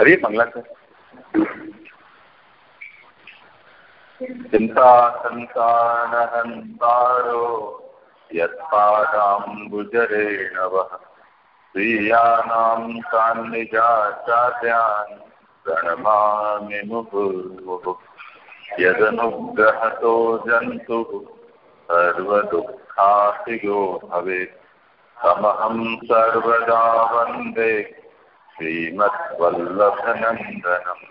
हरे Mangla sir चिंता संसान हंसारो यत्पादाम्बुजरेण वः स्त्रियाणां सान्निजाचार्यान् प्रणमामि मुहुर्मुहुः यदनुग्रहतो जन्तुः सर्वदुःखापि यो भवेत् तमहं सर्वदा वन्दे श्रीमद्वल्लभनन्दनम्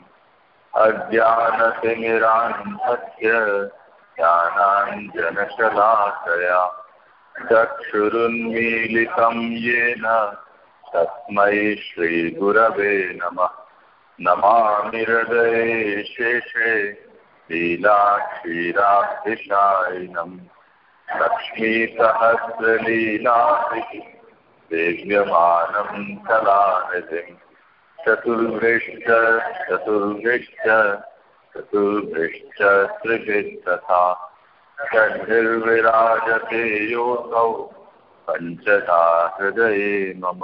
अज्ञानतिमिरान्धस्य ज्ञानाञ्जनशलाकया चक्षुरुन्मीलितं येन तस्मै श्रीगुरवे नमः नमामि हृदये शेषे लीलाक्षीराब्धिशायिनम् लक्ष्मीसहस्रलीलाभिः सेव्यमानं कलानिधिम् चतुर्भृश्च चतुर्भृश्च चतुर्भृश्च त्रिभिस्तथा षड्भिर्विराजते योऽसौ पञ्चधा हृदये मम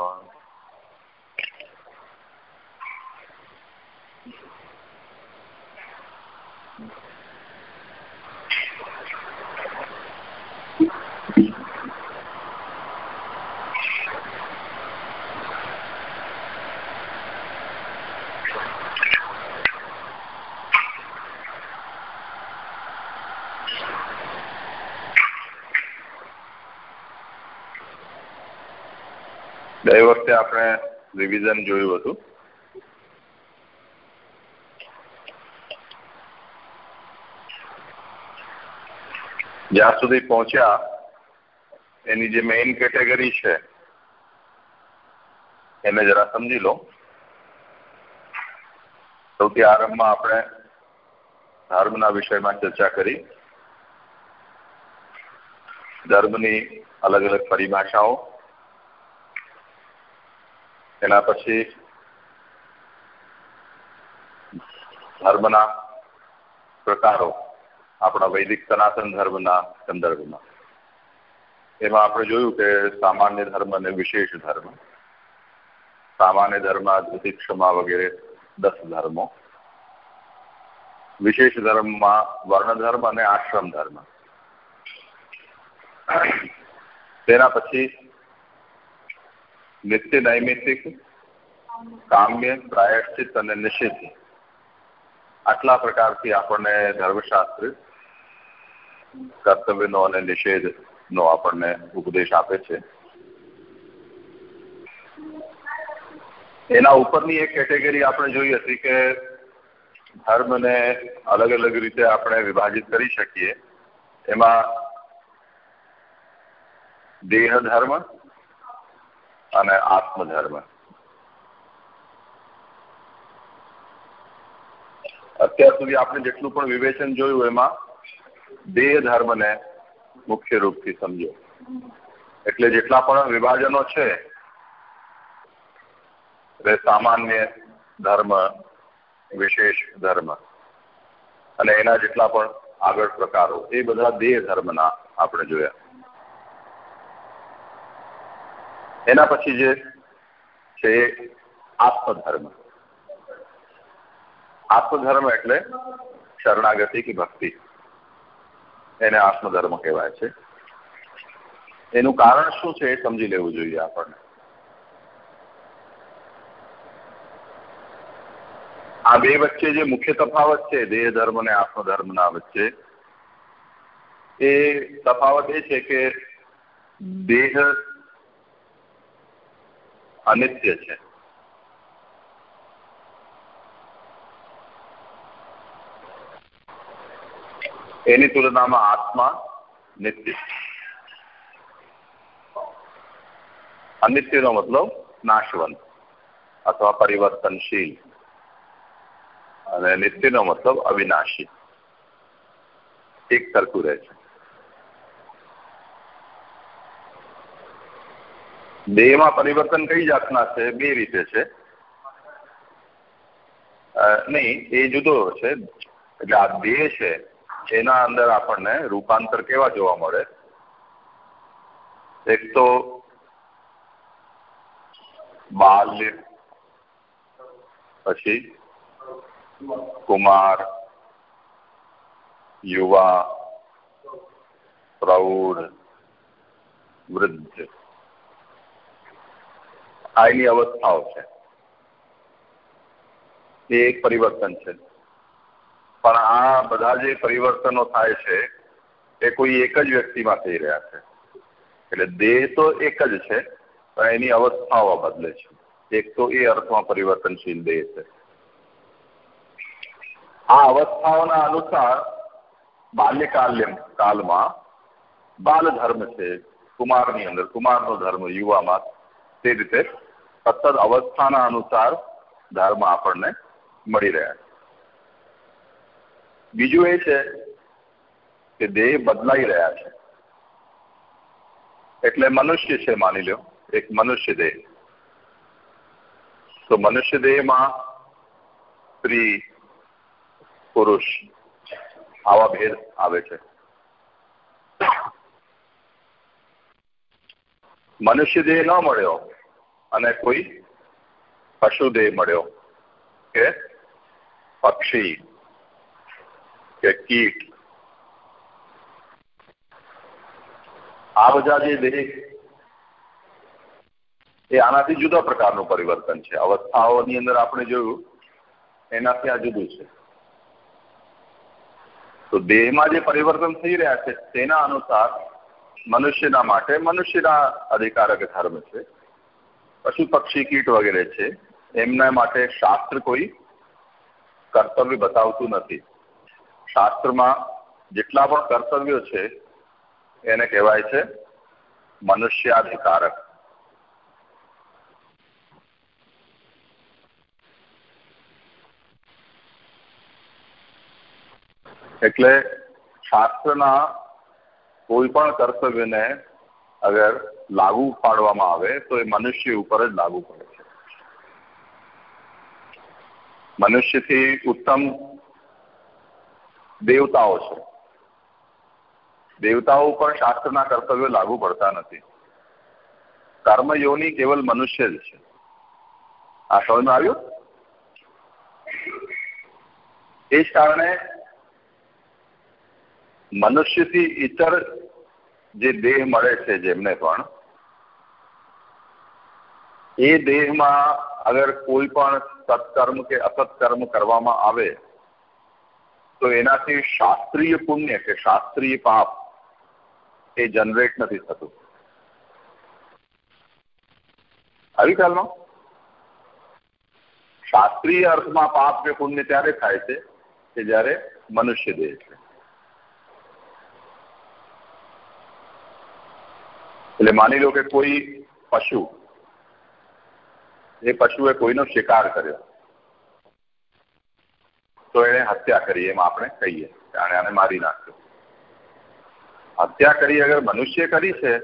વખતે આપણે રિવિઝન જોયું હતું. જ્યાં સુધી પહોંચ્યા, એની જે મેઇન કેટેગરી છે, એને જરા સમજી લો. સૌથી આરંભમાં આપણે ધર્મના વિષયમાં ચર્ચા કરી. ધર્મની અલગ અલગ પરિભાષાઓ એના પછી ધર્મના પ્રકારો, આપણા વૈદિક સનાતન ધર્મના સંદર્ભમાં. એમાં આપણે જોયું કે સામાન્ય ધર્મ અને વિશેષ ધર્મ. સામાન્ય ધર્મ ક્ષમા વગેરે દસ ધર્મો. વિશેષ ધર્મમાં વર્ણ ધર્મ અને આશ્રમ ધર્મ. તેના પછી નિત્ય નૈમિતિક કામ્ય, પ્રાયશ્ચિત અને નિષિદ્ધ. આટલા પ્રકારથી આપણને ધર્મશાસ્ત્ર કર્તવ્યનો અને નિષેધનો આપણને ઉપદેશ આપે છે. એના ઉપરની એક કેટેગરી આપણે જોઈ હતી કે ધર્મને અલગ અલગ રીતે આપણે વિભાજિત કરી શકીએ. એમાં દેહ ધર્મ અને આત્મધર્મ. અત્યાર સુધી આપણે જેટલું પણ વિવેચન જોયું એમાં, દેહ ધર્મને મુખ્ય રૂપથી સમજો. એટલે જેટલા પણ વિભાજનો છે, એ સામાન્ય ધર્મ, વિશેષ ધર્મ. અને એના જેટલા પણ આગળ પ્રકારો, એ બધા દેહ ધર્મના આપણે જોયા. એના પછી જે છે આત્મધર્મ. આત્મધર્મ એટલે શરણાગતિ કે ભક્તિ. એને આત્મધર્મ કહેવાય છે. એનું કારણ શું છે એ સમજી લેવું જોઈએ આપણને. આ બે વચ્ચે જે મુખ્ય તફાવત છે, દેહ ધર્મ અને આત્મધર્મના વચ્ચે, એ તફાવત એ છે કે દેહ અનિત્ય છે. એની તુલનામાં આત્મા નિત્ય. અનિત્યનો મતલબ નાશવંત અથવા પરિવર્તનશીલ. અને નિત્યનો મતલબ અવિનાશી. એક સરખું રહે છે. દેહમાં પરિવર્તન કઈ જાતના છે? બે રીતે છે. નહીં, એ જુદો છે. એટલે આ દેહ છે, એના અંદર આપણને રૂપાંતર કેવા જોવા મળે? એક તો બાલ્ય, પછી કુમાર, યુવા, પ્રૌઢ, વૃદ્ધ. આ એની અવસ્થાઓ છે. એ એક પરિવર્તન છે. પણ આ બધા જે પરિવર્તનો થાય છે, એ કોઈ એક જ વ્યક્તિમાં થઈ રહ્યા છે. એટલે દેહ તો એક જ છે, પણ એની અવસ્થાઓ બદલે છે. એક તો એ અર્થમાં પરિવર્તનશીલ દેહ છે. આ અવસ્થાઓના અનુસાર બાલ્યકાલ્ય કાલમાં બાલ ધર્મ છે, કુમારની અંદર, કુમારનો ધર્મ યુવામાં તે રીતે સતત અવસ્થાના અનુસાર ધર્મ આપણને મળી રહ્યા છે. બીજું એ છે કે દેહ બદલાઈ રહ્યા છે. એટલે મનુષ્ય છે, માની લો એક મનુષ્ય દેહ. તો મનુષ્ય દેહમાં સ્ત્રી, પુરુષ આવા ભેદ આવે છે. મનુષ્ય દેહ ન મળ્યો અને કોઈ પશુ દેહ મળ્યો કે પક્ષી કે કીટ. આ બધા જે દેહ એ આનાથી જુદા પ્રકારનું પરિવર્તન છે. અવસ્થાઓની અંદર આપણે જોયું, એનાથી આ જુદું છે. તો દેહમાં જે પરિવર્તન થઈ રહ્યા છે, તેના અનુસાર મનુષ્યના માટે મનુષ્યના અધિકારક ધર્મ છે. પશુ પક્ષી કીટ વગેરે છે, એમના માટે શાસ્ત્ર કોઈ કર્તવ્ય બતાવતું નથી. શાસ્ત્રમાં જેટલા પણ કર્તવ્યો છે, એને કહેવાય છે મનુષ્યાધિકારક. એટલે શાસ્ત્રના કોઈ પણ કર્તવ્યને અગર લાગુ પાડવામાં આવે તો એ મનુષ્ય ઉપર જ લાગુ પડે છે. મનુષ્યથી ઉત્તમ દેવતાઓ છે. દેવતાઓ પર શાસ્ત્રના કર્તવ્યો લાગુ પડતા નથી. કર્મયોની કેવલ મનુષ્ય જ છે. આ સમજમાં આવ્યું? એ જ કારણે મનુષ્યથી ઇતર જે દેહ મળે છે જેમને પણ, એ દેહમાં અગર કોઈ પણ સત્કર્મ કે અસત્કર્મ કરવામાં આવે, તો એનાથી શાસ્ત્રીય પુણ્ય કે શાસ્ત્રીય પાપ એ જનરેટ નથી થતું. આવી ખ્યાલમાં શાસ્ત્રીય અર્થમાં પાપ કે પુણ્ય ત્યારે થાય છે કે જ્યારે મનુષ્ય દેહ છે. એટલે માની લો કે કોઈ પશુ, એ પશુએ કોઈનો શિકાર કર્યો. તો એને હત્યા કરી, એમ આપણે કહીએ. આણે આને મારી નાખ્યો. હત્યા કરી અગર મનુષ્ય કરી છે,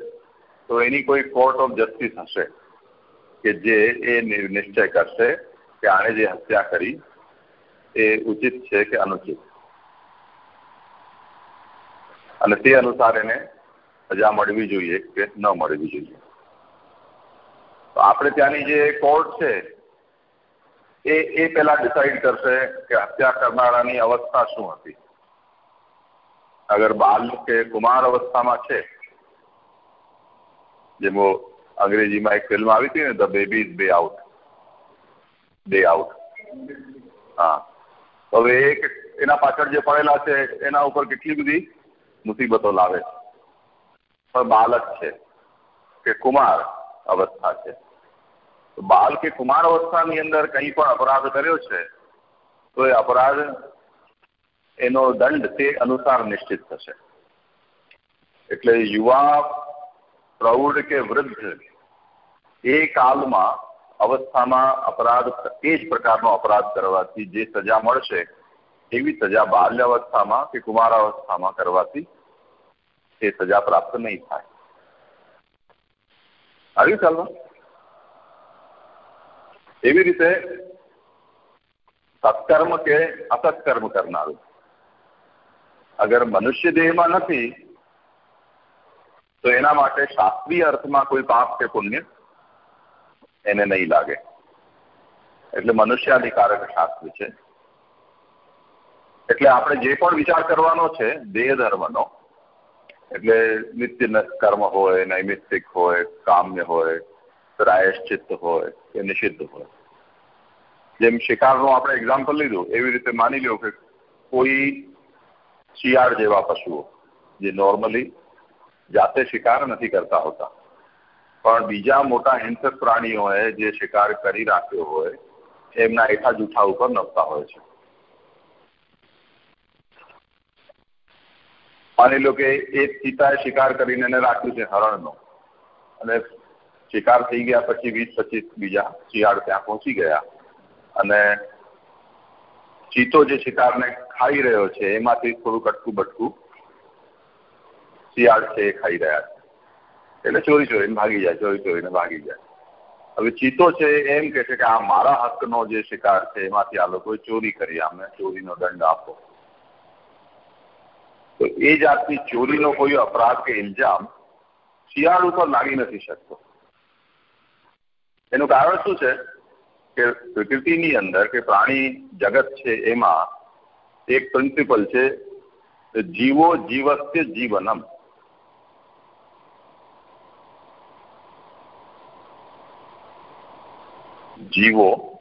તો એની કોઈ કોર્ટ ઓફ જસ્ટિસ હશે કે જે એ નિશ્ચય કરશે કે આણે જે હત્યા કરી, એ ઉચિત છે કે અનુચિત. અને તે અનુસાર એને સજા મળવી જોઈએ કે ન મળવી જોઈએ. તો આપણે ત્યાંની જે કોર્ટ છે, એ એ પહેલા ડિસાઈડ કરશે કે હત્યા કરનારાની અવસ્થા શું હતી. અગર બાલ કે કુમાર અવસ્થામાં છે, જેમ અંગ્રેજીમાં એક ફિલ્મ આવી હતી ને the baby is bay out bay out હા. હવે એ એના પાછળ જે પડેલા છે, એના ઉપર કેટલી બધી મુસીબતો લાવે છે. પણ બાલક છે, કે કુમાર અવસ્થા છે. તો બાલ કે કુમાર અવસ્થાની અંદર કંઈ પણ અપરાધ કર્યો છે, તો એ અપરાધ એનો દંડ તે અનુસાર નિશ્ચિત થશે. એટલે યુવા, પ્રૌઢ કે વૃદ્ધ એ કાલમાં અવસ્થામાં અપરાધ, એ જ પ્રકારનો અપરાધ કરવાથી જે સજા મળશે, એવી સજા બાલ્યાવસ્થામાં કે કુમાર અવસ્થામાં કરવાથી એ સજા પ્રાપ્ત નહીં થાય આવ્યું ચાલવા એવી રીતે સત્કર્મ કે અસત્કર્મ કરનારું અગર મનુષ્ય દેહમાં નથી તો એના માટે શાસ્ત્રીય અર્થમાં કોઈ પાપ કે પુણ્ય એને નહીં લાગે એટલે મનુષ્યાધિકારક શાસ્ત્ર છે એટલે આપણે જે પણ વિચાર કરવાનો છે દેહ ધર્મનો એટલે નિત્ય કર્મ હોય, નૈમિત્તિક હોય, કામ્ય હોય, પ્રાયશ્ચિત્ત હોય કે નિષિદ્ધ હોય. જેમ શિકારનું આપણે એક્ઝામ્પલ લીધું, એવી રીતે માની લો કે કોઈ શિયાળ જેવા પશુઓ, જે નોર્મલી જાતે શિકાર નથી કરતા હોતા, પણ બીજા મોટા હિંસક પ્રાણીઓએ જે શિકાર કરી રાખ્યો હોય, એમના એઠા જૂઠા ઉપર નપતા હોય છે. માની લો કે એક ચિતાએ શિકાર કરીને એને રાખ્યું છે હરણનો. અને શિકાર થઈ ગયા પછી વીસ પચીસ બીજા શિયાળ ત્યાં પહોંચી ગયા. અને ચીતો જે શિકારને ખાઈ રહ્યો છે, એમાંથી થોડું કટકું બટકું શિયાળ છે એ ખાઈ રહ્યા છે. એટલે ચોરી ચોરીને ભાગી જાય, ચોરી ચોરીને ભાગી જાય. હવે ચીતો છે એમ કે છે કે આ મારા હકનો જે શિકાર છે, એમાંથી આ લોકોએ ચોરી કરી અમે ચોરીનો દંડ આપો. તો એ જાતની ચોરીનો કોઈ અપરાધ કે ઇલ્જામ શિયાળ ઉપર લાગી નથી શકતો. એનું કારણ શું છે? કે પ્રકૃતિની અંદર કે પ્રાણી જગત છે એમાં એક પ્રિન્સિપલ છે જીવો જીવસ્ય જીવનમ. જીવો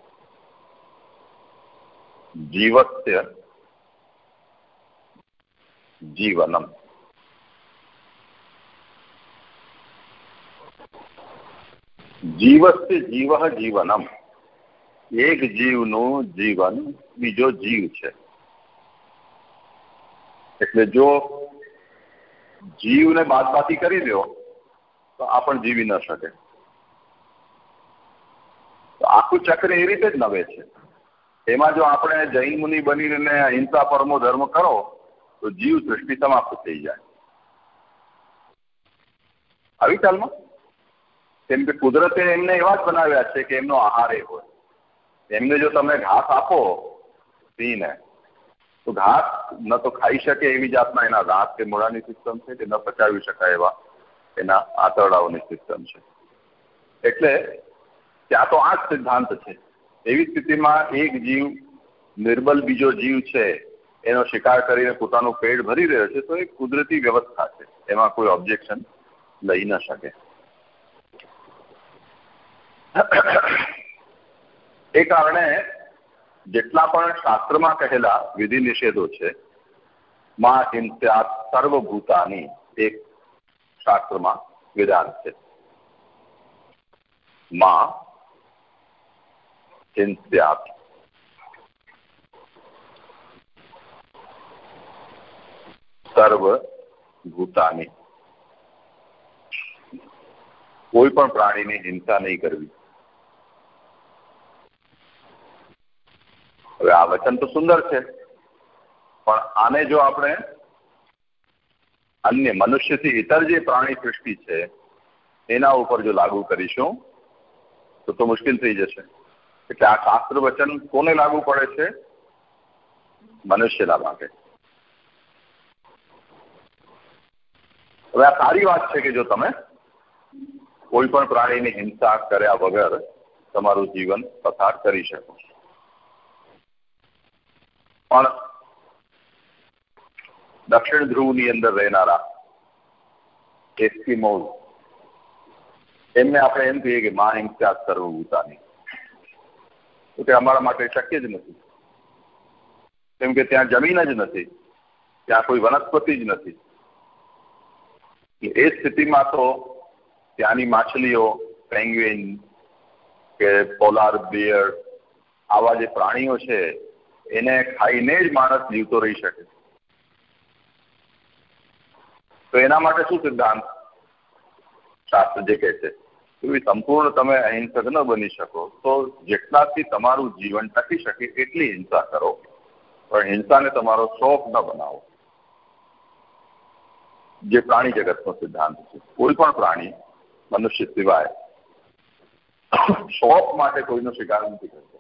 જીવસ્ય જીવનમ જીવસ્ય જીવ જીવનમ એક જીવનું જીવન બીજો જીવ છે એટલે જો જીવને બાદબાકી કરી દો તો આ પણ જીવી ન શકે. તો આખું ચક્ર એ રીતે જ નવે છે. એમાં જો આપણે જૈન મુનિ બનીને અહિંસા પરમો ધર્મ કરો તો જીવ સૃષ્ટિ સમાપ્ત થઈ જાય. આવી ચાલમાં કેમ કે કુદરતે એમને એવા જ બનાવ્યા છે કે એમનો આહાર એ હોય. એમને જો તમે ઘાસ આપો સિંહને તો ઘાસ ન તો ખાઈ શકે એવી જાતના એના દાંત કે મોડાની સિસ્ટમ છે કે ન પચાવી શકાય એવા એના આંતરડાઓની સિસ્ટમ છે. એટલે ત્યાં તો આ જ સિદ્ધાંત છે. એવી સ્થિતિમાં એક જીવ, નિર્બલ બીજો જીવ છે એનો શિકાર કરીને પોતાનું પેટ ભરી રહ્યો છે, તો એ કુદરતી વ્યવસ્થા છે. એમાં કોઈ ઓબ્જેક્શન લઈ ન શકે. એ કારણે જેટલા પણ શાસ્ત્રમાં કહેલા વિધિ નિષેધો છે, માં હિંસા સર્વભૂતાની એક શાસ્ત્રમાં વિધાન છે. માં હિંસ્યાત સર્વ ભૂતાની કોઈ પણ પ્રાણીની હિંસા નહીં કરવી. હવે આ વચન તો સુંદર છે. પણ આને જો આપણે અન્ય મનુષ્યથી ઇતર જે પ્રાણી સૃષ્ટિ છે, એના ઉપર જો લાગુ કરીશું, તો તો મુશ્કેલ થઈ જશે. એટલે આ શાસ્ત્ર વચન કોને લાગુ પડે છે? મનુષ્યના માટે. હવે આ સારી વાત છે કે જો તમે કોઈ પણ પ્રાણીની હિંસા કર્યા વગર તમારું જીવન પસાર કરી શકો પણ દક્ષિણ ધ્રુવની અંદર રહેનારા એસ્કિમોઝ, એમને આપણે એમ કહીએ કે મા હિંસા સર્વભૂતાની તો તે અમારા માટે શક્ય જ નથી. કેમ કે ત્યાં જમીન જ નથી, ત્યાં કોઈ વનસ્પતિ જ નથી. એ સ્થિતિમાં તો ત્યાંની માછલીઓ, પેંગ્વિન કે પોલાર બિયર આવા જે પ્રાણીઓ છે, એને ખાઈને જ માણસ જીવતો રહી શકે તો એના માટે શું સિદ્ધાંત શાસ્ત્ર જે કહે છે? એવી સંપૂર્ણ તમે અહિંસક ન બની શકો. તો જેટલાથી તમારું જીવન ટકી શકે એટલી હિંસા કરો. પણ હિંસાને તમારો શોખ ન બનાવો. જે પ્રાણી જગતનો સિદ્ધાંત છે. કોઈ પણ પ્રાણી મનુષ્ય સિવાય શોખ માટે કોઈનો શિકાર નથી કરતો.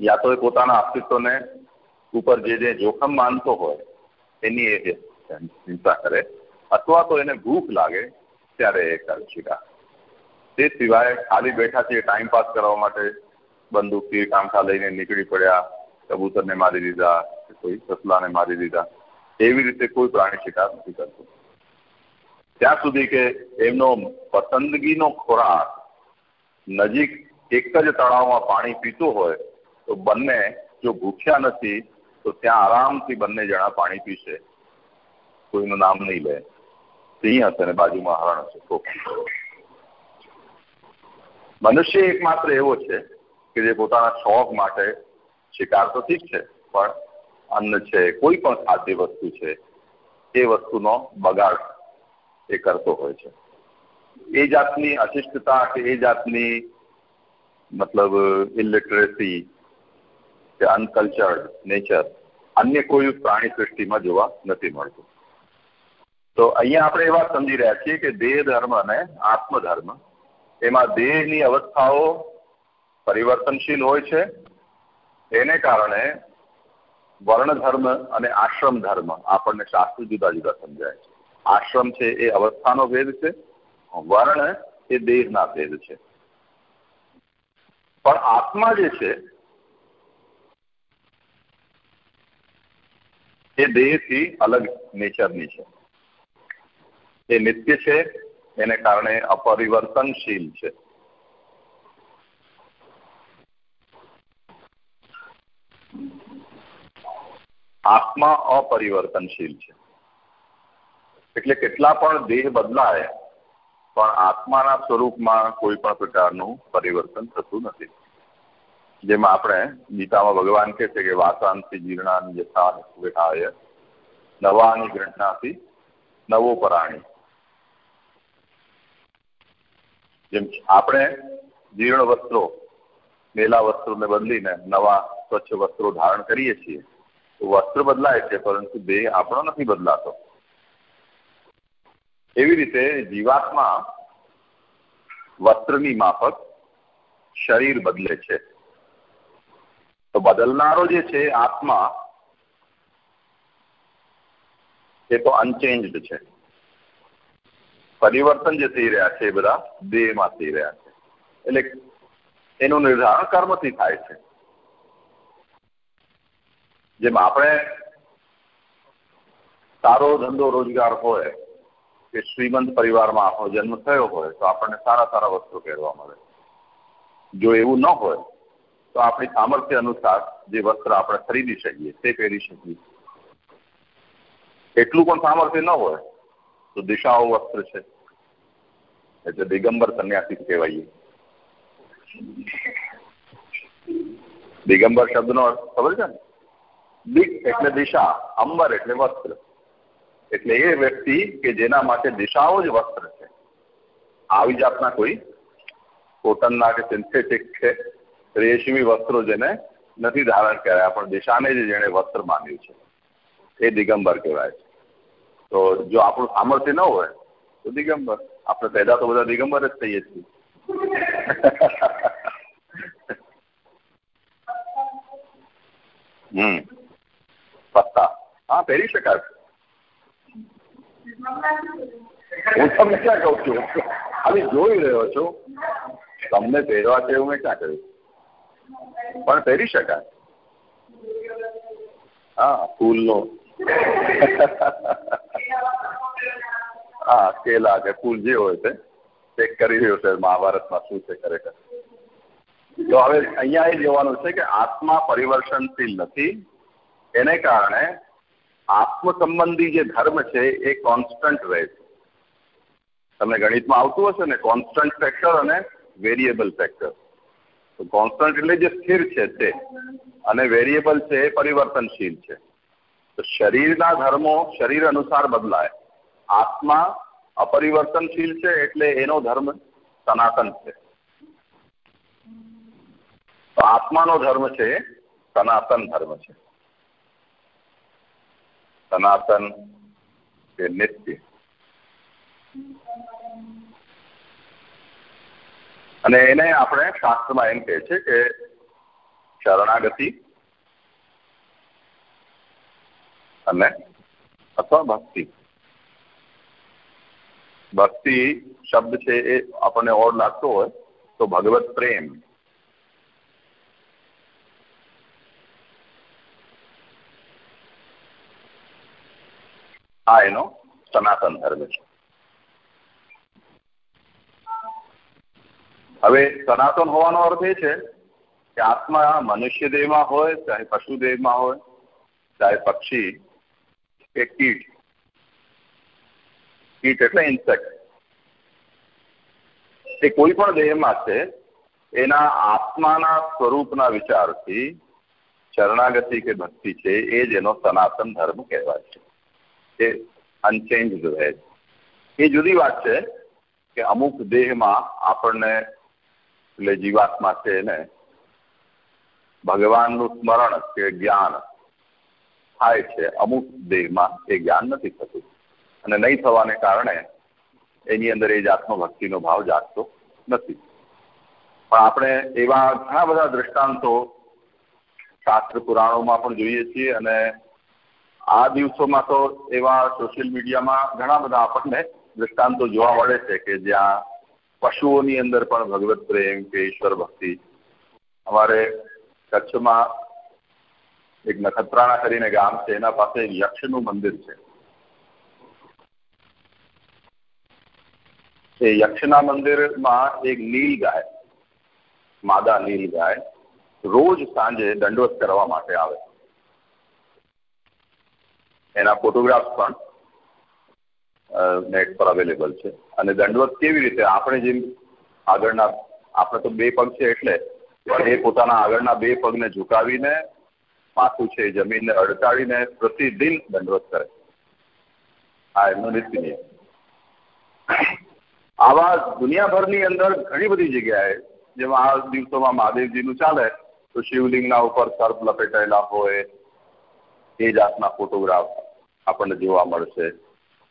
યા તો એ પોતાના અસ્તિત્વને ઉપર જે જે જોખમ માનતો હોય, એની એ ચિંતા કરે, અથવા તો એને ભૂખ લાગે, ત્યારે એ કરે શિકાર. તે સિવાય ખાલી બેઠા છે ટાઈમ પાસ કરવા માટે બંદૂકથી ટાંકા લઈને નીકળી પડ્યા, કબૂતરને મારી દીધા, કોઈ સસલાને મારી દીધા. એવી રીતે કોઈ પ્રાણી શિકાર નથી કરતું. ત્યાં સુધી કે એમનો પસંદગીનો ખોરાક નજીક એક જ તળાવમાં પાણી પીતું હોય, તો બંને જો ભૂખ્યા નથી, તો ત્યાં આરામથી બંને જણા પાણી પીશે. કોઈનું નામ નહીં લે. સિંહ હશે ને બાજુમાં હરણ હશે મનુષ્ય એકમાત્ર એવો છે કે જે પોતાના શોખ માટે શિકાર તો ઠીક છે, પણ અન્ન છે, કોઈ પણ ખાદ્ય વસ્તુ છે, એ વસ્તુનો બગાડ એ કરતો હોય છે. એ જાતની અશિષ્ટતા કે એ જાતની મતલબ ઇલિટરેસી કે અનકલ્ચર્ડ નેચર અન્ય કોઈ પ્રાણી સૃષ્ટિમાં જોવા નથી મળતું. તો અહીંયા આપણે એ વાત સમજી રહ્યા છીએ કે દેહ ધર્મ અને આત્મધર્મ એમાં દેહની અવસ્થાઓ પરિવર્તનશીલ હોય છે. એને કારણે વર્ણ ધર્મ અને આશ્રમ ધર્મ આપણને શાસ્ત્ર જુદા જુદા સમજાય છે. આશ્રમ છે એ અવસ્થાનો ભેદ છે, વર્ણ એ દેહના ભેદ છે. પણ આત્મા જે છે, એ દેહથી અલગ નેચરની છે. એ નિત્ય છે, એને કારણે અપરિવર્તનશીલ છે. આત્મા અપરિવર્તનશીલ છે. એટલે કેટલા પણ દેહ બદલાય, પણ આત્માના સ્વરૂપમાં કોઈ પણ પ્રકારનું પરિવર્તન થતું નથી. જેમાં આપણે ગીતામાં ભગવાન કહે છે કે વાસાંતિ જીર્ણાની યથા વિહાય નવાની ઘટનાથી નવો પરાણી જેમ આપણે જીર્ણ વસ્ત્રો, મેલા વસ્ત્રોને બદલીને નવા સ્વચ્છ વસ્ત્રો ધારણ કરીએ છીએ વસ્ત્ર બદલાય છે, પરંતુ દેહ આપણો નથી બદલાતો. એવી રીતે જીવાત્મા વસ્ત્રની માફક શરીર બદલે છે. તો બદલનારો જે છે, આત્મા, એ તો અનચેન્જડ છે. પરિવર્તન જે થઈ રહ્યા છે એ બધા દેહમાં થઈ રહ્યા છે. એટલે એનું નિર્ધારણ કર્મથી થાય છે. જેમ આપણે સારો ધંધો રોજગાર હોય કે શ્રીમંત પરિવારમાં આપણો જન્મ થયો હોય, તો આપણને સારા સારા વસ્ત્રો પહેરવા મળે. જો એવું ન હોય, તો આપણી સામર્થ્ય અનુસાર જે વસ્ત્ર આપણે ખરીદી શકીએ, તે પહેરી શકીએ. એટલું પણ સામર્થ્ય ન હોય, તો દિશાઓ વસ્ત્ર છે. એટલે દિગંબર સંન્યાસી કહેવાય દિગંબર શબ્દનો અર્થ ખબર છે ને? દિક એટલે દિશા, અંબર એટલે વસ્ત્ર. એટલે એ વ્યક્તિ કે જેના માટે દિશાઓ જ વસ્ત્ર છે. આવી જાતના કોઈ કોટનના કે સિન્થેટિક છે રેશમી વસ્ત્રો જેને નથી ધારણ કર્યા, પણ દિશાને જ જેણે વસ્ત્ર માન્યું છે. એ દિગંબર કહેવાય છે. તો જો આપણું સામર્થ્ય ન હોય, તો દિગંબર. આપણે પેદા તો બધા દિગંબર જ થઈએ છીએ. હમ. પત્તા. હા, પહેરી શકાય. હું તમને ક્યાં કહું છું? ખાલી જોઈ રહ્યો છું. તમને પહેરવા છે એવું મેં ક્યાં કહ્યું? પણ પહેરી શકાય. હા, ફૂલનો. હા, કેલા કે ફૂલ જે હોય છે ચેક કરી રહ્યો છે મહાભારતમાં શું છે ખરેખર. તો હવે અહીંયા એ જોવાનું છે કે આત્મા પરિવર્તનશીલ નથી. એને કારણે આત્મ સંબંધી જે ધર્મ છે એ કોન્સ્ટન્ટ રહે છે. તમને ગણિતમાં આવતું હશે ને કોન્સ્ટન્ટ ફેક્ટર અને વેરિયેબલ ફેક્ટર તો કોન્સ્ટન્ટ એટલે જે સ્થિર છે તે, અને વેરિયેબલ છે એ પરિવર્તનશીલ છે. તો શરીરના ધર્મો શરીર અનુસાર બદલાય. આત્મા અપરિવર્તનશીલ છે એટલે એનો ધર્મ સનાતન છે. તો આત્માનો ધર્મ છે, સનાતન ધર્મ છે. સનાતન કે નિત્ય અને એને આપણે શાસ્ત્રમાં એમ કહે છે કે શરણાગતિ અને અથવા ભક્તિ. ભક્તિ શબ્દ છે એ આપણને ઓર લાગતો હોય તો ભગવત પ્રેમ. આ એનો સનાતન ધર્મ છે હવે સનાતન હોવાનો અર્થ એ છે કે આત્મા મનુષ્ય દેહમાં હોય, ચાહે પશુ દેહમાં હોય, ચાહે પક્ષી કે કીટ કીટ એટલે ઇન્સેક્ટ એ કોઈ પણ દેહમાં છે, એના આત્માના સ્વરૂપના વિચારથી શરણાગતિ કે ભક્તિ છે, એ જ એનો સનાતન ધર્મ કહેવાય છે. એ અનચેન્જ રહે એ જુદી વાત છે કે અમુક દેહમાં આપણને એટલે જીવાત્મા છે એને ભગવાનનું સ્મરણ કે જ્ઞાન થાય છે અમુક દેહમાં, એ જ્ઞાન નથી થતું. અને નહીં થવાને કારણે એની અંદર એ જ આત્મભક્તિનો ભાવ જાગતો નથી. પણ આપણે એવા ઘણા બધા દ્રષ્ટાંતો શાસ્ત્ર પુરાણોમાં પણ જોઈએ છીએ અને આ દિવસોમાં તો એવા સોશિયલ મીડિયામાં ઘણા બધા આપણને દ્રષ્ટાંતો જોવા મળે છે કે જ્યાં પશુઓની અંદર પણ ભગવત પ્રેમ કે ઈશ્વર ભક્તિ. અમારે કચ્છમાં એક નખત્રાણા કરીને ગામ છે, એના પાસે યક્ષનું મંદિર છે. એ યક્ષના મંદિરમાં એક નીલ ગાય, માદા નીલ ગાય, રોજ સાંજે દંડવત કરવા માટે આવે. એના ફોટોગ્રાફ્સ પણ નેટ પર અવેલેબલ છે. અને દંડવત કેવી રીતે? આપણે જેમ આગળના, આપણે તો બે પગ છે એટલે એ પોતાના આગળના બે પગને ઝુકાવીને માથું છે જમીનને અડતાડીને પ્રતિદિન દંડવત કરે. આ એમનો નીતિ નિયમ આવા દુનિયાભરની અંદર ઘણી બધી જગ્યાએ, જેમાં આ દિવસોમાં મહાદેવજીનું ચાલે, તો શિવલિંગના ઉપર સર્પ લપેટાયેલા હોય એ જાતના ફોટોગ્રાફ આપણને જોવા મળશે.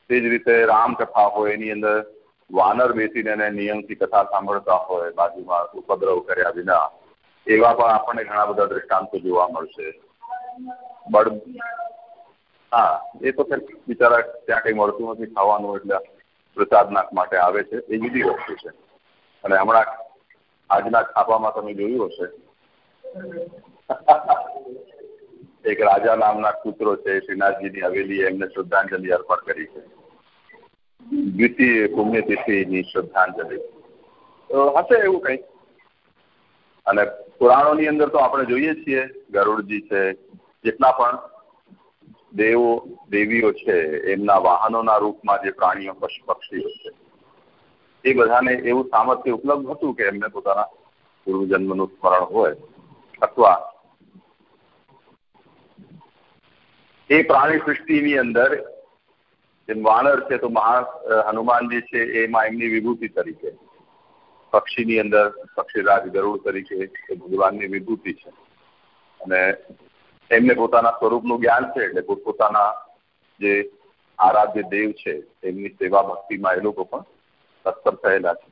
તે જ રીતે રામકથા હોય, એની અંદર વાનર બેસીને એને નિયમથી કથા સાંભળતા હોય, બાજુમાં ઉપદ્રવ કર્યા વિના, એવા પણ આપણને ઘણા બધા દ્રષ્ટાંતો જોવા મળશે. બળ હા, એ તો બિચારા ત્યાં કંઈ મળતું નથી ખાવાનું, એટલે પ્રસાદના માટે આવે છે. એ જુદી વસ્તુ છે. અને હમણાં આજના છાપામાં તમે જોયું હશે. એક રાજા નામના કૂતરો છે શ્રીનાથજીની હવેલીએ એમને શ્રદ્ધાંજલિ અર્પણ કરી છે. દ્વિતીય પુણ્યતિથિની શ્રદ્ધાંજલિ. હશે એવું કંઈ? અને પુરાણોની અંદર તો આપણે જોઈએ છીએ, ગરુડજી છે, જેટલા પણ દેવો, દેવીઓ છે, એમના વાહનોના રૂપમાં જે પ્રાણીઓ, પશુ પક્ષીઓ છે, એ બધાને એવું સામર્થ્ય ઉપલબ્ધ હતું કે એમને પોતાના પૂર્વજન્મનું સ્મરણ હોય. અથવા એ પ્રાણી સૃષ્ટિની અંદર જેમ વાનર છે તો મહા હનુમાનજી છે એમાં એમની વિભૂતિ તરીકે, પક્ષીની અંદર પક્ષીરાજ ગરુડ તરીકે એ ભગવાનની વિભૂતિ છે. અને એમને પોતાના સ્વરૂપનું જ્ઞાન છે એટલે પોતપોતાના જે આરાધ્ય દેવ છે એમની સેવા ભક્તિમાં એ લોકો પણ તત્પર થયેલા છે.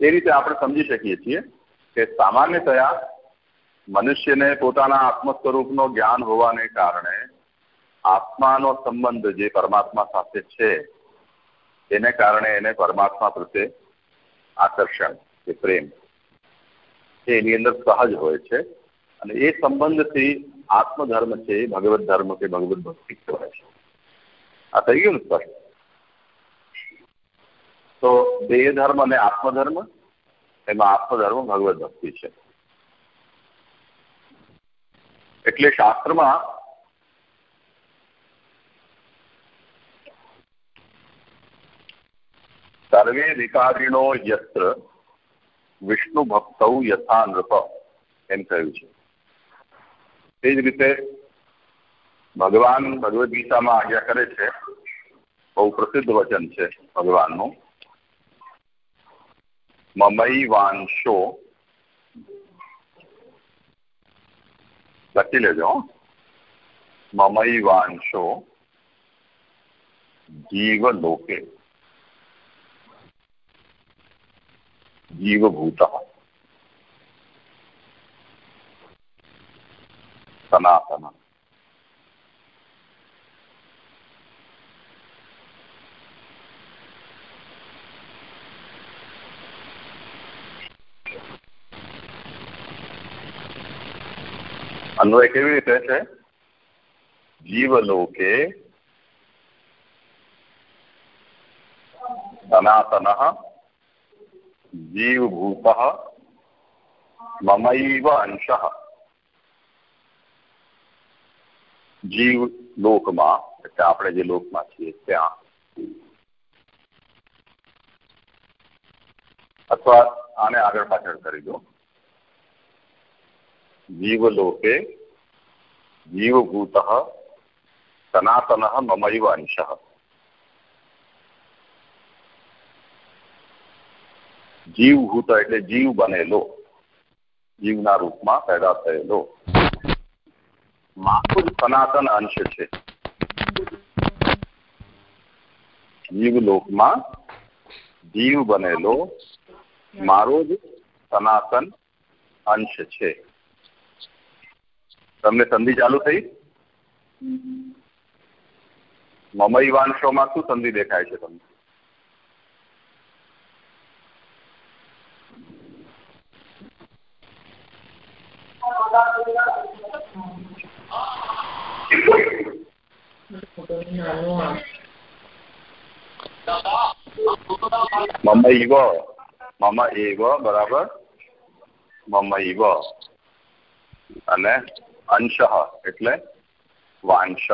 એ રીતે આપણે સમજી શકીએ છીએ કે સામાન્યતયા મનુષ્યને પોતાના આત્મ સ્વરૂપનો જ્ઞાન હોવાને કારણે આત્માનો સંબંધ જે પરમાત્મા સાથે છે, એને કારણે એને પરમાત્મા પ્રત્યે આકર્ષણ કે પ્રેમ એ એની અંદર સહજ હોય છે. અને એ સંબંધથી આત્મધર્મ છે, એ ભગવત ધર્મ કે ભગવત ભક્તિ કહેવાય છે. આ થઈ ગયું ને તો દેહ ધર્મ અને આત્મધર્મ, એમાં આત્મધર્મ ભગવત ભક્તિ છે. એટલે શાસ્ત્રમાં સર્વે વિકારીણો યત્ર વિષ્ણુ ભક્ત યથા નૃપ એમ કહ્યું છે. તે જ રીતે ભગવાન ભગવદ્ ગીતામાં આજ્ઞા કરે છે, બહુ પ્રસિદ્ધ વચન છે ભગવાનનું. મમઈ વાંશો લખી લેજો મમઈ વાંશો જીવ લોકે જીવભૂત સનાતન અન્વય કેવી રીતે છે? જીવલોકે સનાતન જીવભૂત મમૈવ અંશ. જીવ લોકમાં એટલે આપણે જે લોકમાં છીએ ત્યાં. અથવા આને આગળ પાછળ કરી દો. જીવલોકે જીવભૂત સનાતન મમૈવ અંશ જીવભૂત એટલે જીવ બનેલો જીવના રૂપમાં પેદા થયેલો મારું સનાતન અંશ છે જીવલોકમાં જીવ બનેલો મારો જ સનાતન અંશ છે તમને સંધિ ચાલુ થઈ? મમૈવાંશોમાં શું સંધિ દેખાય છે તમને? મમ ઈવ મમ એવ બરાબર? મમ ઈવ અને અંશ એટલે વાંશ.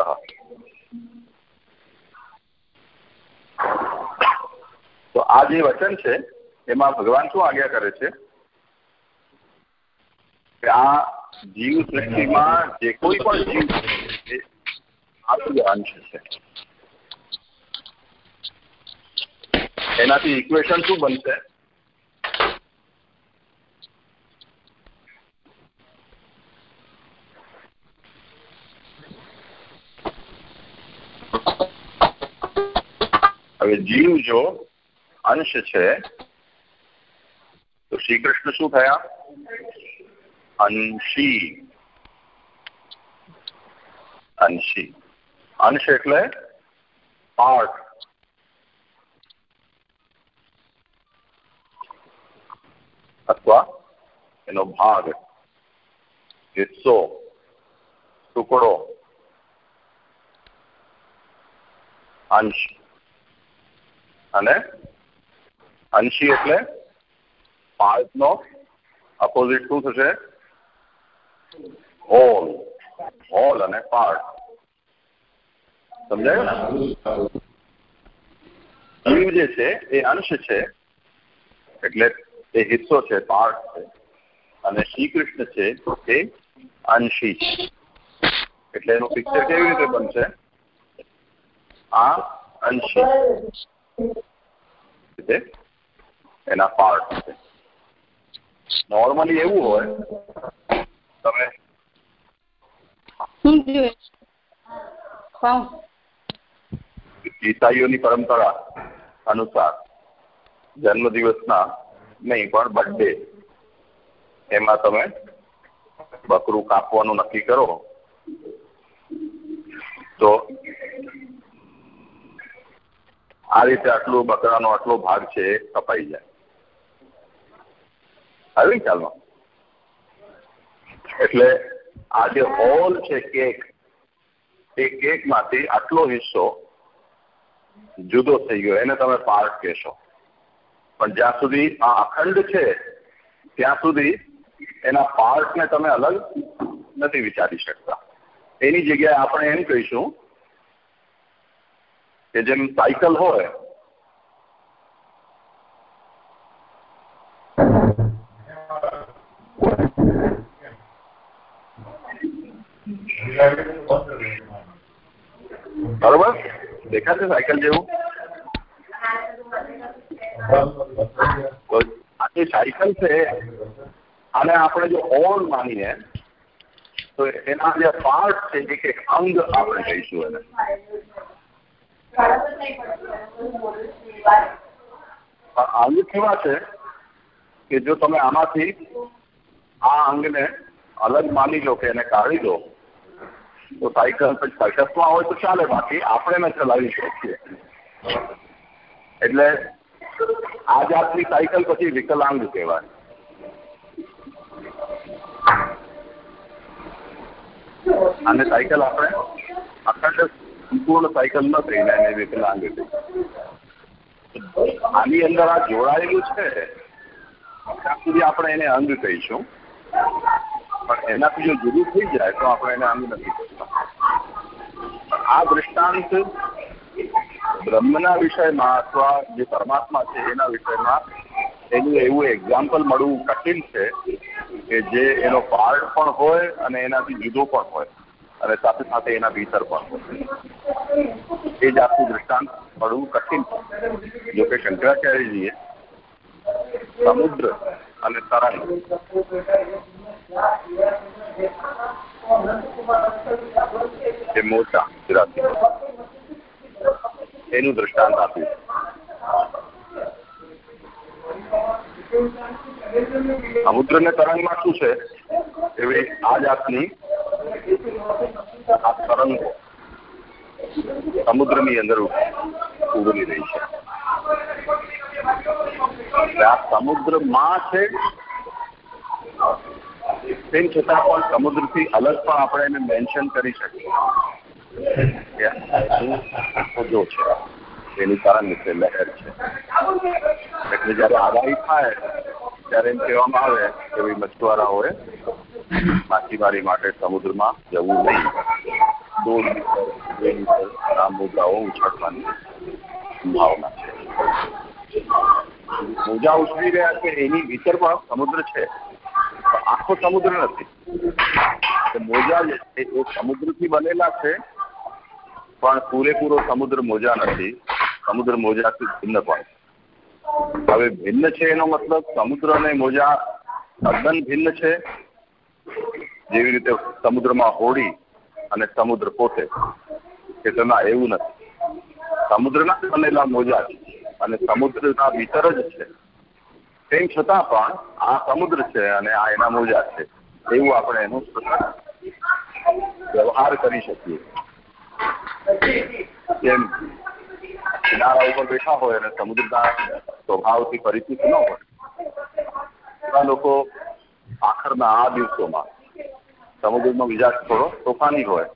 તો આ જે વચન છે, એમાં ભગવાન શું આજ્ઞા કરે છે? કે આ જીવ સૃષ્ટિમાં જે કોઈ પણ જીવ અંશ છે. એનાથી ઇક્વેશન શું બનશે? હવે જીવ જો અંશ છે, તો શ્રી કૃષ્ણ શું થયા? અંશી. અંશી. અંશ એટલે પાર્ટ અથવા એનો ભાગ. હિસ્સો, ટુકડો. અંશ. અને અંશી એટલે પાર્ટનો અપોઝિટ શું થશે? હોલ હોલ અને પાર્ટ સમજાયું? જીવ જે છે, એ અંશ છે, એટલે એ હિસ્સો છે પાર્ટ છે. અને શ્રી કૃષ્ણ છે, એ અંશી એટલે એનું પિક્ચર કેવી રીતે બનશે? આ અંશી. એના પાર્ટ છે. નોર્મલી એવું હોય તમે ઈસાઈઓની પરંપરા અનુસાર જન્મદિવસના નહીં પણ બર્થડે એમાં તમે બકરું કાપવાનું નક્કી કરો. તો આ રીતે આટલું બકરાનો આટલો ભાગ છે એ કપાઈ જાય. આવી ખ્યાલમાં એટલે આ જે હોલ છે કેક, એ કેકમાંથી આટલો હિસ્સો જુદો થઈ ગયો. એને તમે પાર્ટ કહેશો. પણ જ્યાં સુધી આ અખંડ છે, ત્યાં સુધી એના પાર્ટને તમે અલગ નથી વિચારી શકતા. એની જગ્યાએ આપણે એમ કહીશું કે જેમ સાયકલ હોય બરોબર દેખાશે સાયકલ જેવું તો આ જે સાયકલ છે આને આપણે જો હોલ માનીએ તો એના જે પાર્ટ છે એક એક અંગ આપણે કહીશું એને અંગ કેવા છે કે જો તમે આમાંથી આ અંગને અલગ માની લો કે એને કાઢી દો, તો સાયકલ ચશ્મા હોય તો ચાલે, બાકી આપણે ન ચલાવી શકીએ. એટલે આ જાતની સાયકલ પછી વિકલાંગ કહેવાય. અને સાયકલ આપણે અખંડ સંપૂર્ણ સાયકલ ન થઈને એને વિકલાંગ આની અંદર આ જોડાયેલું છે. ત્યાં સુધી આપણે એને અંગ કહીશું. પણ એનાથી જો જુદું થઈ જાય તો આપણે એને અંગ નથી કહેતા આ દૃષ્ટાંત બ્રહ્મના વિષયમાં અથવા જે પરમાત્મા છે એના વિષયમાં એનું એવું એક્ઝામ્પલ મળવું કઠિન છે કે જે એનો પાર્ટ પણ હોય અને એનાથી જુદો પણ હોય. અને સાથે સાથે એના ભીતર પણ. એ જાતનું દૃષ્ટાંત મળવું કઠિન છે. જોકે શંકરાચાર્યજીએ સમુદ્ર અને તરંગ એ મોટા ગુજરાતી એનું દ્રષ્ટાંત આપ્યું સમુદ્ર ને તરંગમાં શું છે? એવી આ જાતની આ તરંગો સમુદ્રની અંદર ઉગરી રહી છે. આ સમુદ્રમાં છે, તેમ છતાં પણ સમુદ્રથી અલગ પણ આપણે એને મેન્શન કરી શકીએ. જો છે. એની તરંગ છે લહેર છે. એટલે જયારે આગાહી થાય, ત્યારે એમ કહેવામાં આવે કે ભાઈ મછુઆરાઓએ માછીમારી માટે સમુદ્રમાં જવું નહીં. દોઢ મીટર બે મીટર આ મોજાઓ ઉછળવાની સંભાવના છે. મોજા ઉછળી રહ્યા છે, એની પણ સમુદ્ર છે. આખો સમુદ્ર નથી. મોજા જે છે, એ સમુદ્રથી બનેલા છે, પણ પૂરેપૂરો સમુદ્ર મોજા નથી. સમુદ્ર મોજાથી ભિન્ન પણ હવે ભિન્ન છે એનો મતલબ સમુદ્ર અને મોજા તદ્દન ભિન્ન છે. જેવી રીતે સમુદ્રમાં હોડી અને સમુદ્ર પોતે કે એવું નથી. સમુદ્રના બનેલા મોજા અને સમુદ્રના ભીતર જ છે. તેમ છતાં પણ આ સમુદ્ર છે અને આ એના મોજા છે. એવું આપણે એનું વ્યવહાર કરી શકીએ. જેમ કિનારા ઉપર બેઠા હોય અને સમુદ્રના સ્વભાવથી પરિચિત ન હોય, એવા લોકો આખરના આ દિવસોમાં સમુદ્રનો મિજાજ થોડો તોફાની હોય.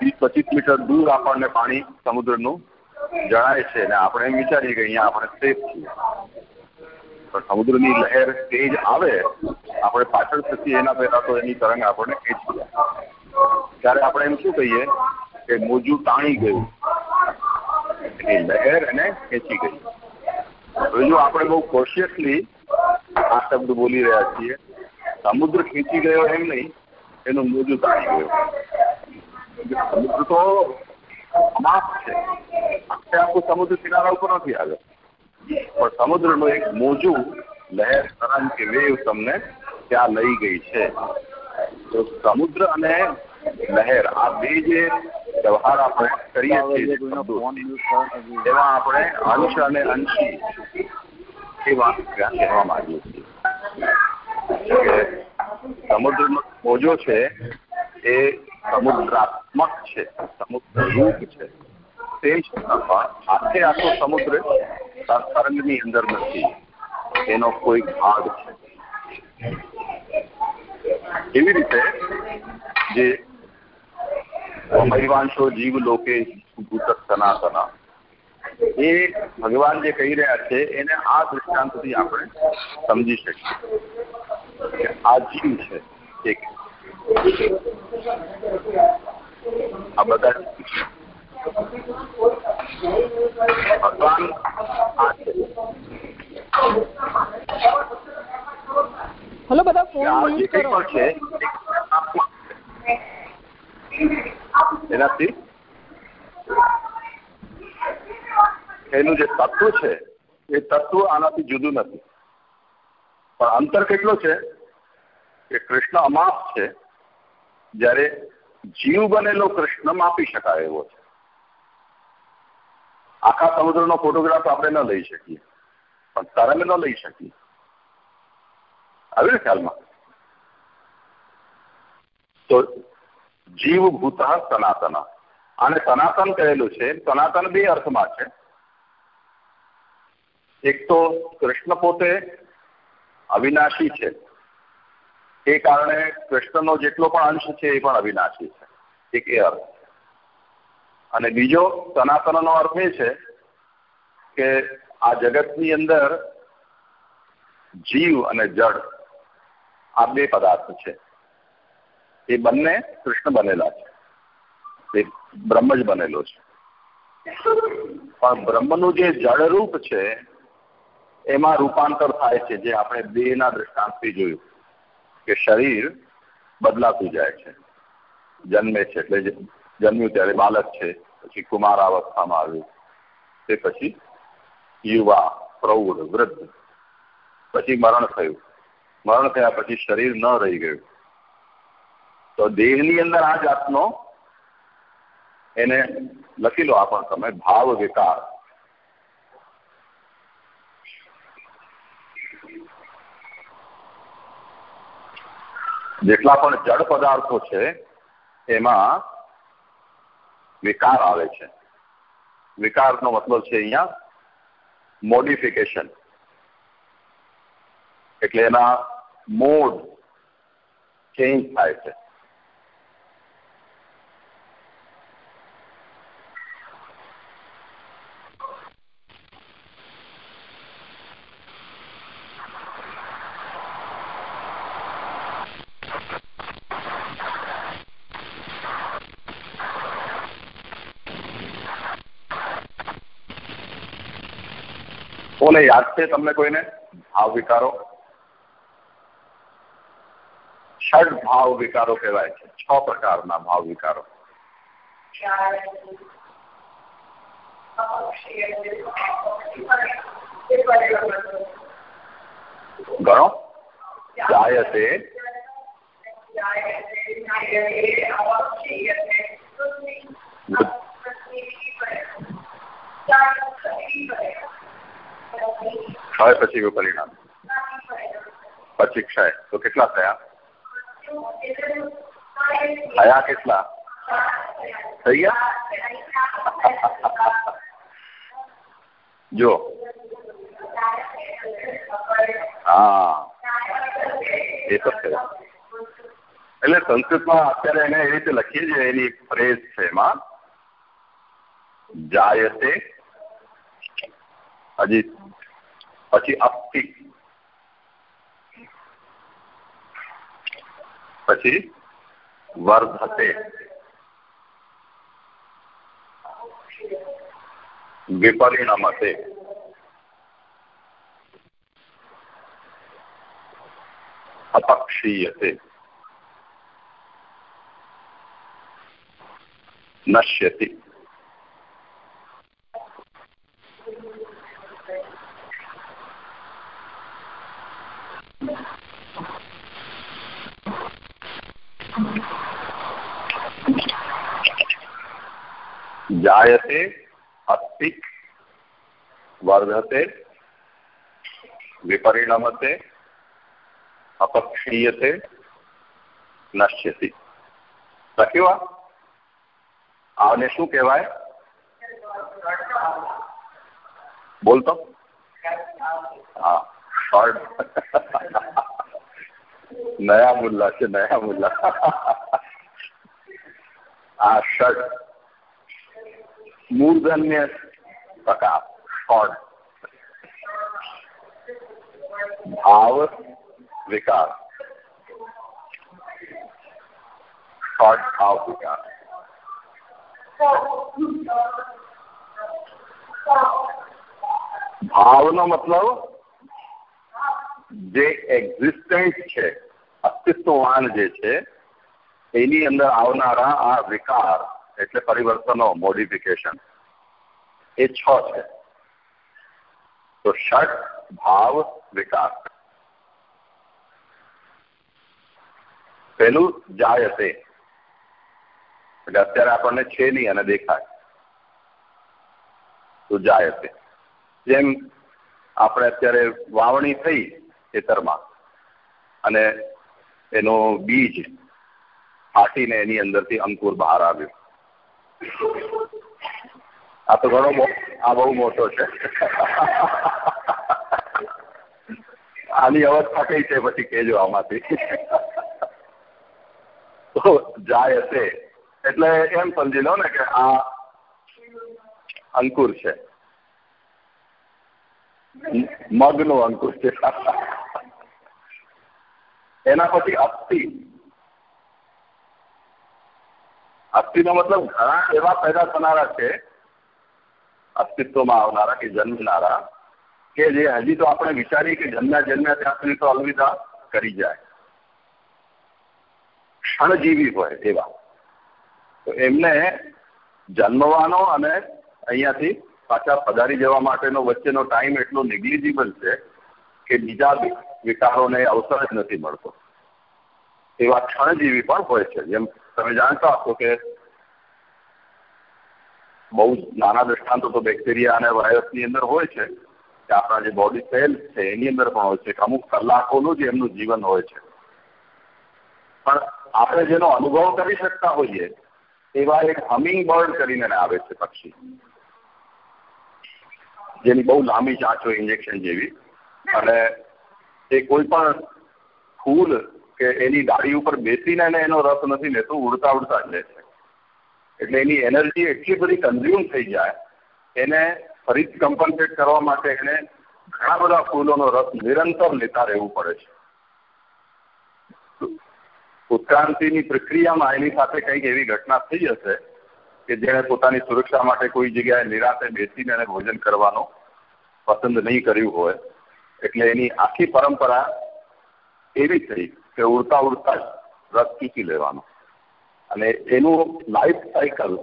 વીસ પચીસ મીટર દૂર આપણને પાણી સમુદ્રનું જણાય છે અને આપણે એમ વિચારીએ કે અહીંયા આપણે સેફ છીએ. પણ સમુદ્રની લહેર તેજ આવે, આપણે પાછળ થતી એના પહેલા તો એની તરંગ આપણને ખેંચી જાય. ત્યારે આપણે એમ શું કહીએ કે મોજું તાણી ગયું. એની લહેર એને ખેંચી ગઈ. હવે જો આપણે બહુ કોશિયસલી આ શબ્દ બોલી રહ્યા છીએ, સમુદ્ર ખેંચી ગયો એમ નહીં, એનું મોજું તાણી ગયો. સમુદ્ર તો અમાપ છે. આખે આખું સમુદ્ર કિનારા ઉપર નથી આવ્યો. પણ સમુદ્રનું એક મોજું, લહેર, તરંગ કે વેવ તમને ત્યાં લઈ ગઈ છે. તો સમુદ્ર અને લહેર. આ બે જે વ્યવહાર આપણે કરીએ છીએ એમાં આપણે અંશ અને અંશી એ વાત ત્યાં કહેવા માંગીએ છીએ. સમુદ્રનો મોજો છે એ સમુદ્રાત્મક છે સમુદ્ર રૂપ છે. તે આખે આખો સમુદ્ર તરંગની અંદર નથી. એનો કોઈ ભાગ છે. એવી રીતે જે મહિવાંશો જીવ લોકે ભૂત સનાતન એ ભગવાન જે કહી રહ્યા છે એને આ દૃષ્ટાંતથી આપણે સમજી શકીએ કે આ જીવ છે એક આ બધા ભગવાન આ છે. હલો બધા ફોન આ જે મ્યુટ કંઈ કરો. પણ છે એનાથી એનું જે તત્વ છે, એ તત્વ આનાથી જુદું નથી. પણ અંતર કેટલો છે? કે કૃષ્ણ અમાપ છે. જ્યારે જીવ બનેલો કૃષ્ણ માપી શકાય એવો છે. આખા સમુદ્રનો ફોટોગ્રાફ આપણે ન લઈ શકીએ. પણ તરંગ ન લઈ શકીએ. આવી ને ખ્યાલમાં. તો જીવભૂત સનાતન. આને સનાતન કહેલું છે. સનાતન બે અર્થમાં છે. એક તો કૃષ્ણ પોતે અવિનાશી છે. એ કારણે કૃષ્ણનો જેટલો પણ અંશ છે એ પણ અવિનાશી છે. એક એ અર્થ. અને બીજો સનાતનનો અર્થ એ છે કે આ જગતની અંદર જીવ અને જડ આ બે પદાર્થ છે. એ બંને કૃષ્ણ બનેલા છે. એ બ્રહ્મ જ બનેલો છે. પણ બ્રહ્મનું જે જળરૂપ છે, એમાં રૂપાંતર થાય છે, જે આપણે દેહના દ્રષ્ટાંતથી જોયું કે શરીર બદલાતું જાય છે. જન્મે છે, એટલે જન્મ્યું ત્યારે બાળક છે, પછી કુમાર અવસ્થામાં આવ્યું. તે પછી યુવા, પ્રૌઢ, વૃદ્ધ, પછી મરણ થયું. મરણ થયા પછી શરીર ન રહી ગયું. તો દેહની અંદર આ જાતનો એને લખી લો આપણ તમે, ભાવ વિકાર. જેટલા પણ જળ પદાર્થો છે, એમાં વિકાર આવે છે. વિકારનો મતલબ છે અહીંયા મોડિફિકેશન એટલે એના મોડ ચેન્જ થાય છે. કોને યાદ છે તમને કોઈને? ભાવ વિકારો. ષડ ભાવ વિકારો કહેવાય છે. છ પ્રકારના ભાવ વિકારો. ગણો જાયતે. ક્ષય પછી વિપરિણામ. પછી ક્ષય. તો કેટલા થયા? થયા કેટલા? થઈ ગયા જો હા. એ તો છે. એટલે સંસ્કૃતમાં અત્યારે એને એ રીતે લખીએ છીએ, એની ફ્રેઝ છે એમાં, જાયતે હજી પછી અસ્થિ પછી વર્ધતે. વિપરિણમતે. અપક્ષીયતે. નશ્યતિ. जायते अस्ति वर्धते विपरिणमते અપક્ષીયતે નશ્યતિ લખ્યું આને શું કહેવાય બોલતો હા શોર્ટ નયા મુલ્લા છે નયા મુલ્લા આ શર્ટ મૂર્ધન્ય પ્રકાર શોર્ટ ભાવ વિકાર શોર્ટ ભાવ વિકાર ભાવનો મતલબ જે એક્ઝિસ્ટન્ટ છે, અસ્તિત્વવાન જે છે, એની અંદર આવનારા આ વિકાર એટલે પરિવર્તનો મોડિફિકેશન એ છ છે. તો ષટ ભાવ વિકાર. પેલું જાયતે એટલે અત્યારે આપણને છે નહીં અને દેખાય. તો જાયતે જેમ આપણે અત્યારે વાવણી થઈ ખેતરમાં. અને એનો બીજ ફાટીને એની અંદરથી અંકુર બહાર આવ્યો. આ તો ઘણો આ બહુ મોટો છે. આની અવસ્થા કઈ છે પછી કેજો આમાંથી. તો જાય હશે. એટલે એમ સમજી લો ને કે આ અંકુર છે. મગનો અંકુર છે. એના પછી અસ્થિ. અસ્થિનો મતલબ ઘણા એવા પેદા થનારા છે, અસ્તિત્વમાં આવનારા કે જન્મનારા, કે જે હજી તો આપણે વિચારીએ કે જન્મ્યા જન્મ્યા ત્યાં સુધી તો અલવિદા કરી જાય. ક્ષણજીવી હોય એવા. તો એમને જન્મવાનો અને અહીંયાથી પાછા પધારી જવા માટેનો વચ્ચેનો ટાઈમ એટલો નેગ્લિજિબલ છે કે બીજા વિકારોને અવસર જ નથી મળતો. એવા ક્ષણજીવી પણ હોય છે. જેમ તમે જાણતા હશો કે બહુ નાના દ્રષ્ટાંતો તો બેક્ટેરિયા અને વાયરસની અંદર હોય છે. કે આપણા જે બોડી સેલ છે, એની અંદર પણ હોય છે. અમુક કલાકોનું જ એમનું જીવન હોય છે. પણ આપણે જેનો અનુભવ કરી શકતા હોઈએ, એવા એક હમિંગ બર્ડ કરીને આવે છે પક્ષી. જેની બહુ લાંબી ચાંચો ઇન્જેક્શન જેવી. અને એ કોઈ પણ ફૂલ કે એની ડાળી ઉપર બેસીને એનો રસ નથી લેતું, ઉડતા ઉડતા જ લે છે. એટલે એની એનર્જી એટલી બધી કન્ઝ્યુમ થઈ જાય, એને ફરીથી કમ્પન્સેટ કરવા માટે એને ઘણા બધા ફૂલોનો રસ નિરંતર લેતા રહેવું પડે છે. ઉત્ક્રાંતિની પ્રક્રિયામાં એની સાથે કંઈક એવી ઘટના થઈ હશે કે જેણે પોતાની સુરક્ષા માટે કોઈ જગ્યાએ નિરાતે બેસીને એને ભોજન કરવાનો પસંદ નહીં કર્યું હોય. એટલે એની આખી પરંપરા એવી થઈ કે ઉડતા ઉડતા જ રસ ચૂકી લેવાનો. અને એનું લાઈફ સાયકલ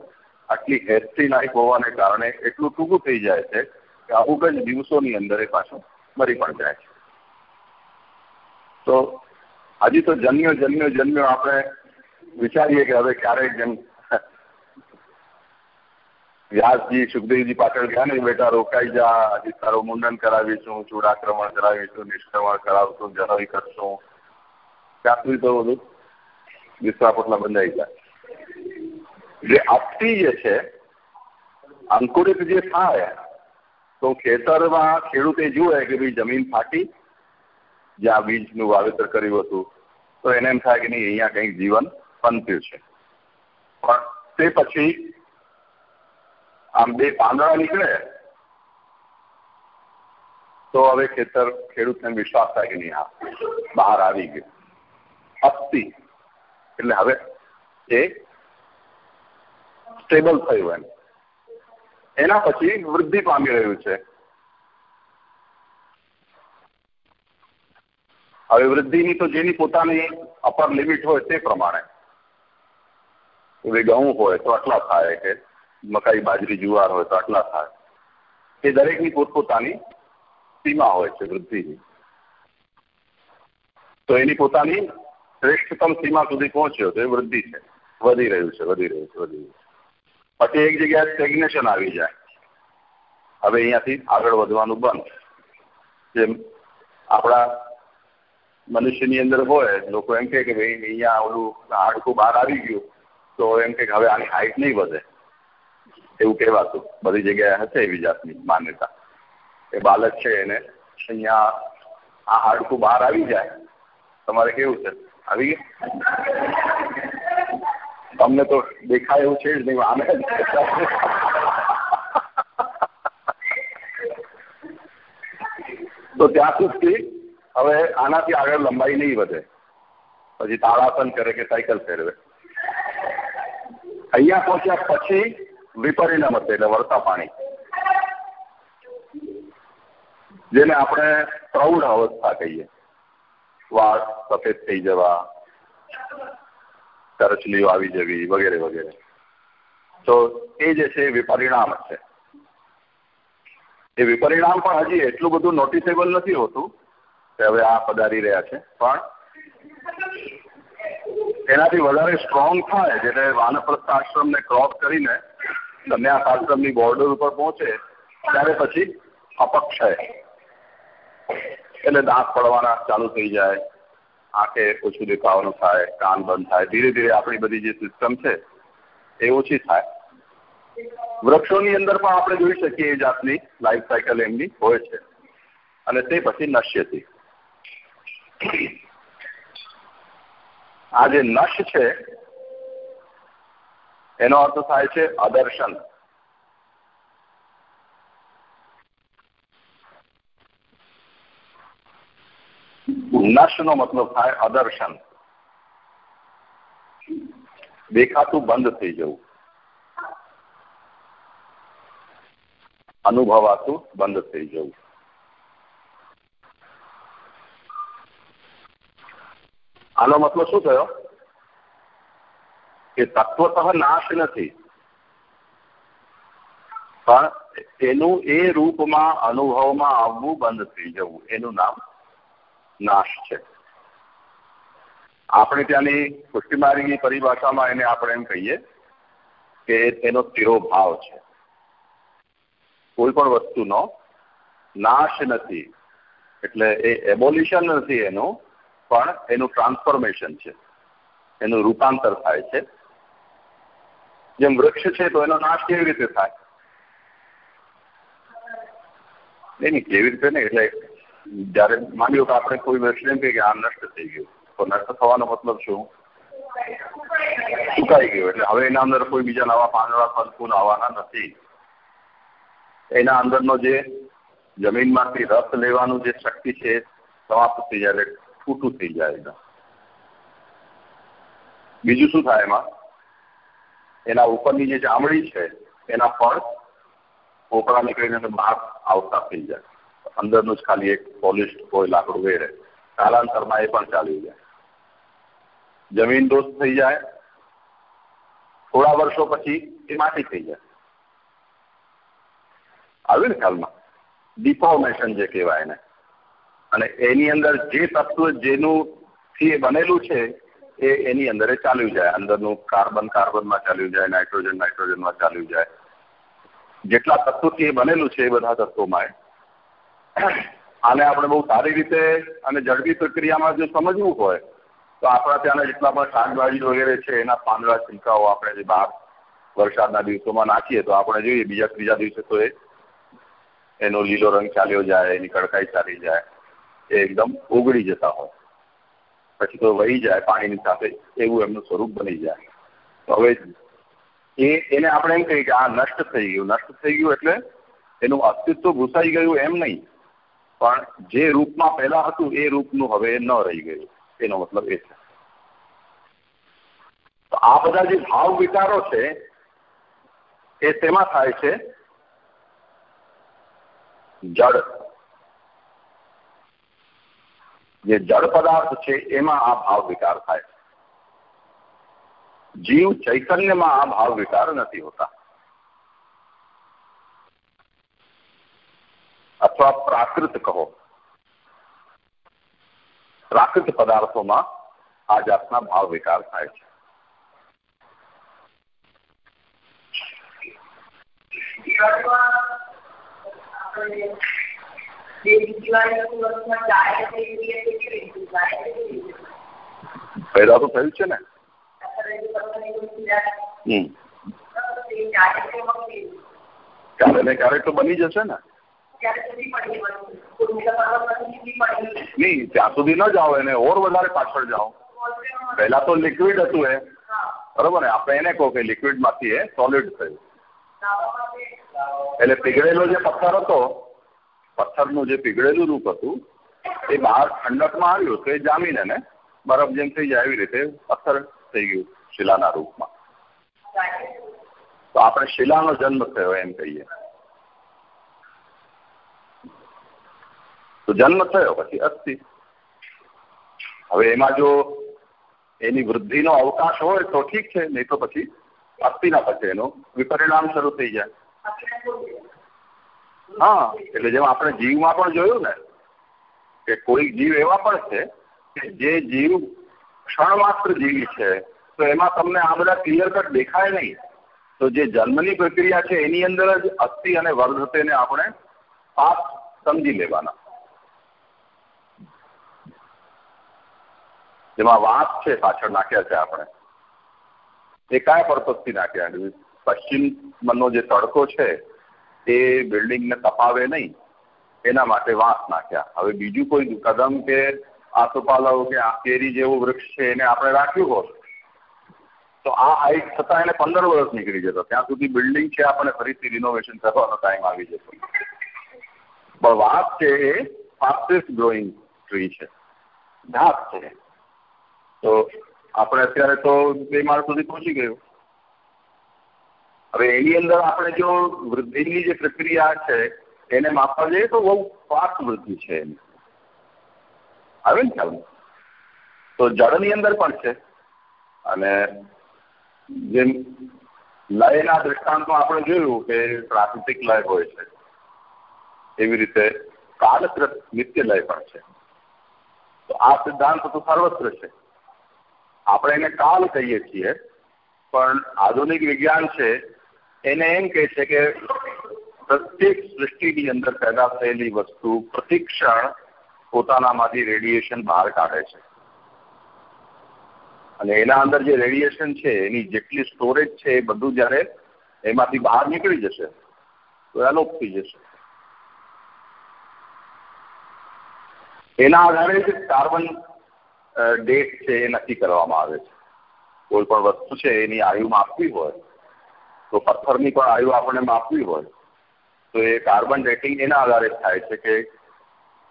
આટલી હેસ્ટી લાઈફ હોવાને કારણે એટલું ટૂંકું થઈ જાય છે કે અમુક જ દિવસોની અંદર એ પાછું મરી પણ જાય છે. તો હજી તો જન્મ્યો જન્મ્યો જન્મ્યો આપણે વિચારીએ કે હવે ક્યારેક જેમ વ્યાસજી, સુખદેવજી પાછળ ગયા ને, બેટા, રોકાઈ જા, હજી તારું મુંડન કરાવીશું, ચૂડાક્રમણ કરાવીશું, નિષ્ક્રમણ કરાવશું, જનોઈ કરશું. ત્યાં સુધી તો બધું વિશ્વા પોટલા બંધાઈ જાય જે આપતી જે છે, અંકુરિત જે થાય, તો ખેતરમાં ખેડૂતે જુએ કે ભાઈ જમીન ફાટી જ્યાં બીજનું વાવેતર કર્યું હતું, તો એને એમ થાય કે નહીં, અહીંયા કંઈક જીવન પંત્યું છે. પણ તે પછી આમ બે પાંદડા નીકળે, તો હવે ખેતર ખેડૂતને વિશ્વાસ થાય કે નહીં બહાર આવી ગયું. અસ્થિ. એટલે હવે એ સ્ટેબલ થયું એમ. એના પછી વૃદ્ધિ પામી રહ્યું છે. હવે વૃદ્ધિની તો જેની પોતાની અપર લિમિટ હોય તે પ્રમાણે. ઘઉં હોય તો આટલા થાય કે મકાઈ બાજરી જુવાર હોય તો આટલા થાય એ દરેકની પોતપોતાની સીમા હોય છે, વૃદ્ધિની. તો એની પોતાની શ્રેષ્ઠતમ સીમા સુધી પહોંચ્યો તો એ વૃદ્ધિ છે. વધી રહ્યું છે, વધી રહ્યું છે, વધી રહ્યું છે. પછી એક જગ્યાએ સ્ટેગ્નેશન આવી જાય. હવે અહીંયાથી આગળ વધવાનું બંધ. જેમ આપણા મનુષ્યની અંદર હોય, લોકો એમ કે ભાઈ, અહીંયા ઓલું હાડકું બહાર આવી ગયું, તો એમ કે હવે આની હાઈટ નહીં વધે. એવું કહેવાતું. બધી જગ્યાએ હશે એવી જાતની માન્યતા. એ બાળક છે એને અહીંયા આ હાડકું બહાર આવી જાય. તમારે કેવું છે? આવી ગયું? તમને તો દેખાય એવું છે જ નહીં, આને તો ત્યાં સુધી હવે આનાથી આગળ લંબાઈ નહીં વધે. પછી તાળાસન કરે કે સાયકલ ફેરવે. અહીંયા પહોંચ્યા પછી વિપરિણામ હશે એટલે વળતા પાણી. જેને આપણે પ્રૌઢ અવસ્થા કહીએ. વાળ સફેદ થઈ જવા કરચલીઓ આવી જવી વગેરે વગેરે. તો એ જે છે એ વિપરિણામ છે. એ વિપરિણામ પણ હજી એટલું બધું નોટિસેબલ નથી હોતું કે હવે આ પધારી રહ્યા છે. પણ એનાથી વધારે સ્ટ્રોંગ થાય, જેને વાનપ્રસ્થ આશ્રમને ક્રોસ કરીને સંન્યાસ આશ્રમની બોર્ડર ઉપર પહોંચે, ત્યારે પછી અપક્ષય એટલે દાંત પડવાના ચાલુ થઈ જાય, આંખે ઓછું દેખાવાનું થાય, કાન બંધ થાય. ધીરે ધીરે આપણી બધી જે સિસ્ટમ છે, એ ઓછી થાય. વૃક્ષોની અંદર પણ આપણે જોઈ શકીએ એ જાતની લાઈફ સાયકલ એમની હોય છે. અને તે પછી નશ્યથી. આ જે નશ છે એનો અર્થ થાય છે અદર્શન. નશનો મતલબ થાય અદર્શન. દેખાતું બંધ થઈ જવું. અનુભવાતું બંધ થઈ જવું. આનો મતલબ શું થયો? કે તત્વતઃ નાશ નથી. પણ એનું એ રૂપમાં, અનુભવમાં આવવું બંધ થઈ જવું, એનું નામ નાશ છે. આપણે ત્યાંની પુષ્ટિમાર્ગી પરિભાષામાં એને આપણે એમ કહીએ કે એનો તિરોભાવ છે. કોઈ પણ વસ્તુનો નાશ નથી. એટલે એ એબોલ્યુશન નથી એનું, પણ એનું ટ્રાન્સફોર્મેશન છે. એનું રૂપાંતર થાય છે. જેમ વૃક્ષ છે તો એનો નાશ કેવી રીતે થાય? નહીં કેવી રીતે નહીં, એટલે જયારે માન્યું કે આપણે કોઈ વૃક્ષ એમ કે આ નષ્ટ થઈ ગયું, તો નષ્ટ થવાનો મતલબ શું? સુકાઈ ગયું, એટલે હવે એના અંદર કોઈ બીજા નવા પાંદડા ફલફૂલ આવવાના નથી. એના અંદરનો જે જમીનમાંથી રસ લેવાનું જે શક્તિ છે સમાપ્ત થઈ જાય, એટલે છૂટું થઈ જાય બીજું શું થાય એમાં? એના ઉપરની જે ચામડી છે, એના પર પોપડા નીકળીને બહાર આવતા થઈ જાય. અંદરનું જ ખાલી એક પોલિશ કોઈ લાકડું વેરે. કાલાંતરમાં એ પણ ચાલી જાય. જમીન દોષ થઈ જાય. થોડા વર્ષો પછી એ માટી થઈ જાય. આવ્યું ને ખ્યાલમાં? ડિફોર્મેશન જે કહેવાય એને. અને એની અંદર જે તત્વ જેનું થી એ બનેલું છે એ એની અંદર ચાલ્યું જાય. અંદરનું કાર્બન કાર્બનમાં ચાલ્યું જાય, નાઇટ્રોજન નાઇટ્રોજનમાં ચાલ્યું જાય. જેટલા તત્વોથી એ બનેલું છે એ બધા તત્વોમાં આને આપણે બહુ સારી રીતે અને ઝડપી પ્રક્રિયામાં જો સમજવું હોય, તો આપણા ત્યાંના જેટલા પણ શાકભાજી વગેરે છે, એના પાંદડા છિલકાઓ આપણે જે બહાર વરસાદના દિવસોમાં નાખીએ, તો આપણે જોઈએ બીજા ત્રીજા દિવસે તો એ એનો લીલો રંગ ચાલ્યો જાય, એની કડકાઈ ચાલી જાય, એ એકદમ ઓગળી જતા હોય. પછી તો વહી જાય પાણીની સાથે, એવું એમનું સ્વરૂપ બની જાય. તો હવે એ, એને આપણે એમ કહીએ કે આ નષ્ટ થઈ ગયું. નષ્ટ થઈ ગયું એટલે એનું અસ્તિત્વ ભૂસાઈ ગયું એમ નહીં. પણ જે રૂપમાં પહેલા હતું, એ રૂપનું હવે ન રહી ગયું. એનો મતલબ એ છે. તો આ બધા જે ભાવ વિચારો છે, એ તેમાં થાય છે? જળ. જે જળ પદાર્થ છે, એમાં આ ભાવ વિકાર થાય. જીવ ચૈતન્યમાં આ ભાવ વિકાર નથી હોતા. અથવા પ્રાકૃત કહો. પ્રાકૃત પદાર્થોમાં આ જાતના ભાવ વિકાર થાય છે. આપણે પહેલા તો થયું છે ને? ક્યારે ને ક્યારેક તો બની જશે ને? નહીં, ત્યાં સુધી ન જાઓ એને, ઓર વધારે પાછળ જાઓ. પહેલા તો લિક્વિડ હતું એ. બરોબર ને? આપણે એને કહો કે લિક્વિડમાંથી એ સોલિડ થયું. એટલે પીગળેલો જે પથ્થર હતો પથ્થરનું જે પીગળેલું રૂપ હતું, એ બહાર ઠંડકમાં આવ્યું તો એ જામીને ને બરફ જેમ થઈ જાય એવી રીતે પથ્થર થઈ ગયું શિલાના રૂપમાં. તો આપણે શિલાનો જન્મ થયો એમ કહીએ. તો જન્મ થયો પછી અસ્થિ. હવે એમાં જો એની વૃદ્ધિનો અવકાશ હોય તો ઠીક છે, નહીં તો પછી અસ્થિના પછી એનું વિપરિણામ શરૂ થઈ જાય. હા, એટલે જેમ આપણે જીવમાં પણ જોયું ને, કે કોઈ જીવ એવા પણ છે કે જે જીવ ક્ષણ માત્ર જીવી છે, તો એમાં તમને આ બધા ક્લિયર કટ દેખાય નહીં. તો જે જન્મની પ્રક્રિયા છે, એની અંદર જ અસ્થિ અને વર્ધતેને આપણે પાપ સમજી લેવાના. જેમાં વાત છે, પાછળ નાખ્યા છે આપણે. એ કયા પર્પઝથી નાખ્યા પશ્ચિમ મનનો જે તડકો છે એ બિલ્ડિંગને તપાવે નહીં, એના માટે વાંસ નાખ્યા. હવે બીજું કોઈ કદમ કે આસોપાલવ કે આ કેરી જેવું વૃક્ષ છે એને આપણે રાખ્યું હોત, તો આ હાઈટ થતાં એને પંદર વર્ષ નીકળી જતો. ત્યાં સુધી બિલ્ડિંગ છે આપણે ફરીથી રિનોવેશન કરવાનો ટાઈમ આવી જતો. પણ વાંસ છે એ ફાસ્ટેસ્ટ ગ્રોઈંગ ટ્રી છે. ઘાસ છે. તો આપણે અત્યારે તો બે માળ સુધી પહોંચી ગયું. હવે એની અંદર આપણે જો વૃદ્ધિની જે પ્રક્રિયા છે, એને માપવા જઈએ તો બહુ ફાસ્ટ વૃદ્ધિ છે એની. આવે ને ખ્યાલ? તો જળની અંદર પણ છે. અને જેમ લયના દ્રષ્ટાંતમાં આપણે જોયું કે પ્રાકૃતિક લય હોય છે, એવી રીતે કાલકૃત નિત્ય લય પણ છે. તો આ સિદ્ધાંત તો સર્વત્ર છે. આપણે એને કાલ કહીએ છીએ, પણ આધુનિક વિજ્ઞાન છે એને એમ કહે છે કે પ્રત્યેક સૃષ્ટિની અંદર પેદા થયેલી વસ્તુ, પ્રતિક્ષણ પોતાનામાંથી રેડિયેશન બહાર કાઢે છે. અને એના અંદર જે રેડિયેશન છે, એની જેટલી સ્ટોરેજ છે એ બધું જ્યારે એમાંથી બહાર નીકળી જશે, તો એલોપ થઈ જશે. એના આધારે જ કાર્બન ડેટ છે એ નક્કી કરવામાં આવે છે. કોઈ પણ વસ્તુ છે એની આયુ માપવી હોય તો પથ્થરની પણ આયુ આપણને માપવી હોય, તો એ કાર્બન ડેટિંગ એના આધારે થાય છે કે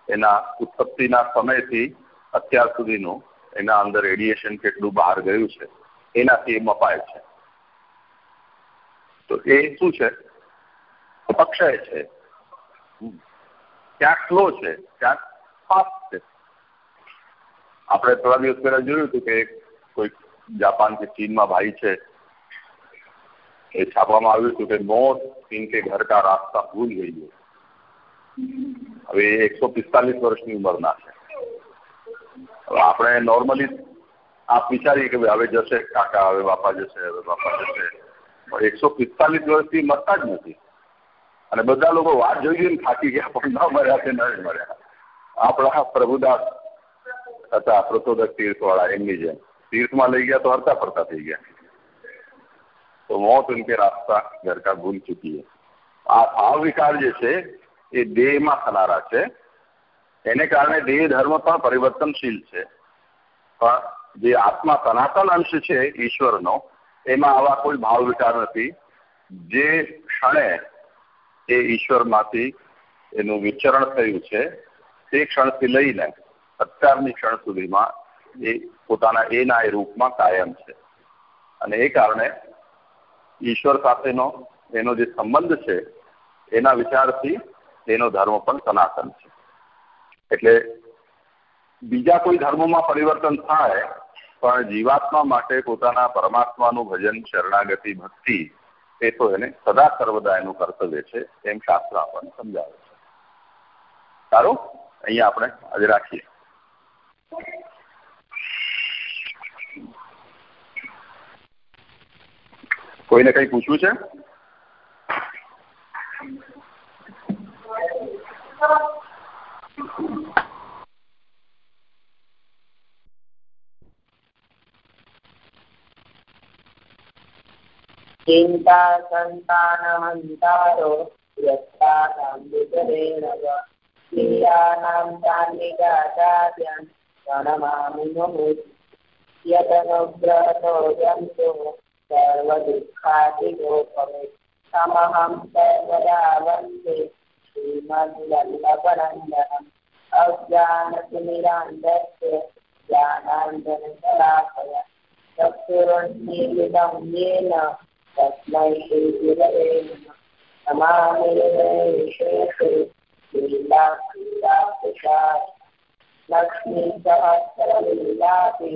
એના ઉત્પત્તિના સમયથી અત્યાર સુધીનું એના અંદર રેડિયેશન કેટલું બહાર ગયું છે, એનાથી એ મપાય છે. તો એ શું છે? અપક્ષય છે. ક્યાંક સ્લો છે, ક્યાંક ફાસ્ટ છે. આપણે થોડા દિવસ પહેલા જોયું હતું કે કોઈ જાપાન કે ચીનમાં ભાઈ છે એ છાપવામાં આવ્યું હતું કે મોત ઇનકે ઘર કા રાસ્તા ભૂલ ગઈ. હવે એકસો પિસ્તાલીસ વર્ષની ઉંમરના છે. આપણે નોર્મલી આપ વિચારીએ કે હવે જશે, કાકા હવે બાપા જશે, હવે બાપા જશે. પણ એકસો પિસ્તાલીસ વર્ષથી મરતા જ નથી. અને બધા લોકો વાત જોઈ ને થાકી ગયા, પણ ન મર્યા કે ન મર્યા. આપણા પ્રભુદાસ હતા, પ્રચોદક તીર્થવાળા, એમની જેમ. તીર્થમાં લઈ ગયા તો હરતા ફરતા થઈ ગયા. તો મોત उनके રાસ્તા घर का ભૂલ ચૂકી આ ભાવ વિકાર જે છે, એ દેહમાં થનારા છે. એને કારણે દેહ ધર્મ પણ પરિવર્તનશીલ છે. પણ જે આત્મા સનાતન અંશ છે ઈશ્વરનો, એમાં આવા કોઈ ભાવ વિકાર નથી. જે ક્ષણે એ ઈશ્વરમાંથી એનું વિચરણ થયું છે, તે ક્ષણથી લઈને અત્યારની ક્ષણ સુધીમાં એ પોતાના એના એ રૂપમાં કાયમ છે. અને એ કારણે ઈશ્વર સાથેનો એનો જે સંબંધ છે, એના વિચારથી એનો ધર્મ પણ સનાતન છે. એટલે બીજા કોઈ ધર્મોમાં પરિવર્તન થાય, પણ જીવાત્મા માટે પોતાના પરમાત્માનું ભજન, શરણાગતિ, ભક્તિ, એ તો એને સદા સર્વદા એનું કર્તવ્ય છે, એમ શાસ્ત્ર આપણને સમજાવે છે. સારું? અહીંયા આપણે આજે રાખીએ. કોઈને કંઈ પૂછવું છે? ચિંતા સંતાનહંતારો યત્તાનામ વિતરેણ ક્રિયાનામ ચાંડિકાચાર્યં પ્રણમામિ નમો જંતો सर्वदुःखादिगो भवेत् समहं सर्वदा वन्दे श्रीमद्वल्लभनन्दनम् अज्ञानतिमिरान्धस्य ज्ञानाञ्जनशलाकय चक्षुरुन्मीलितं येन तस्मै श्रीगुरवे नमामि विशेषे लीलाक्रीडाकुशाय लक्ष्मीसहस्रलीलापि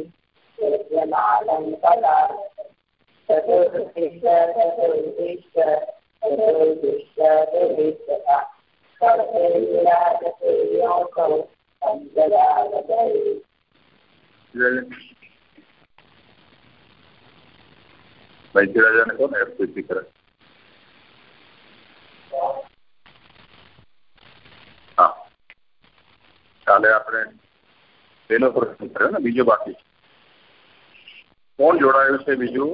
यज्ञमालङ्कला चतुर्दिश चतुर्दिश चतुर्दिश चतुर्दिशता सर्वे विराजते योगौ पञ्चदागतैः વૈદ્યરાજાને કહો ને એફપીસી કરે હા કાલે આપણે પેલો પ્રશ્ન કર્યો ને બીજો બાકી કોણ જોડાયું છે બીજું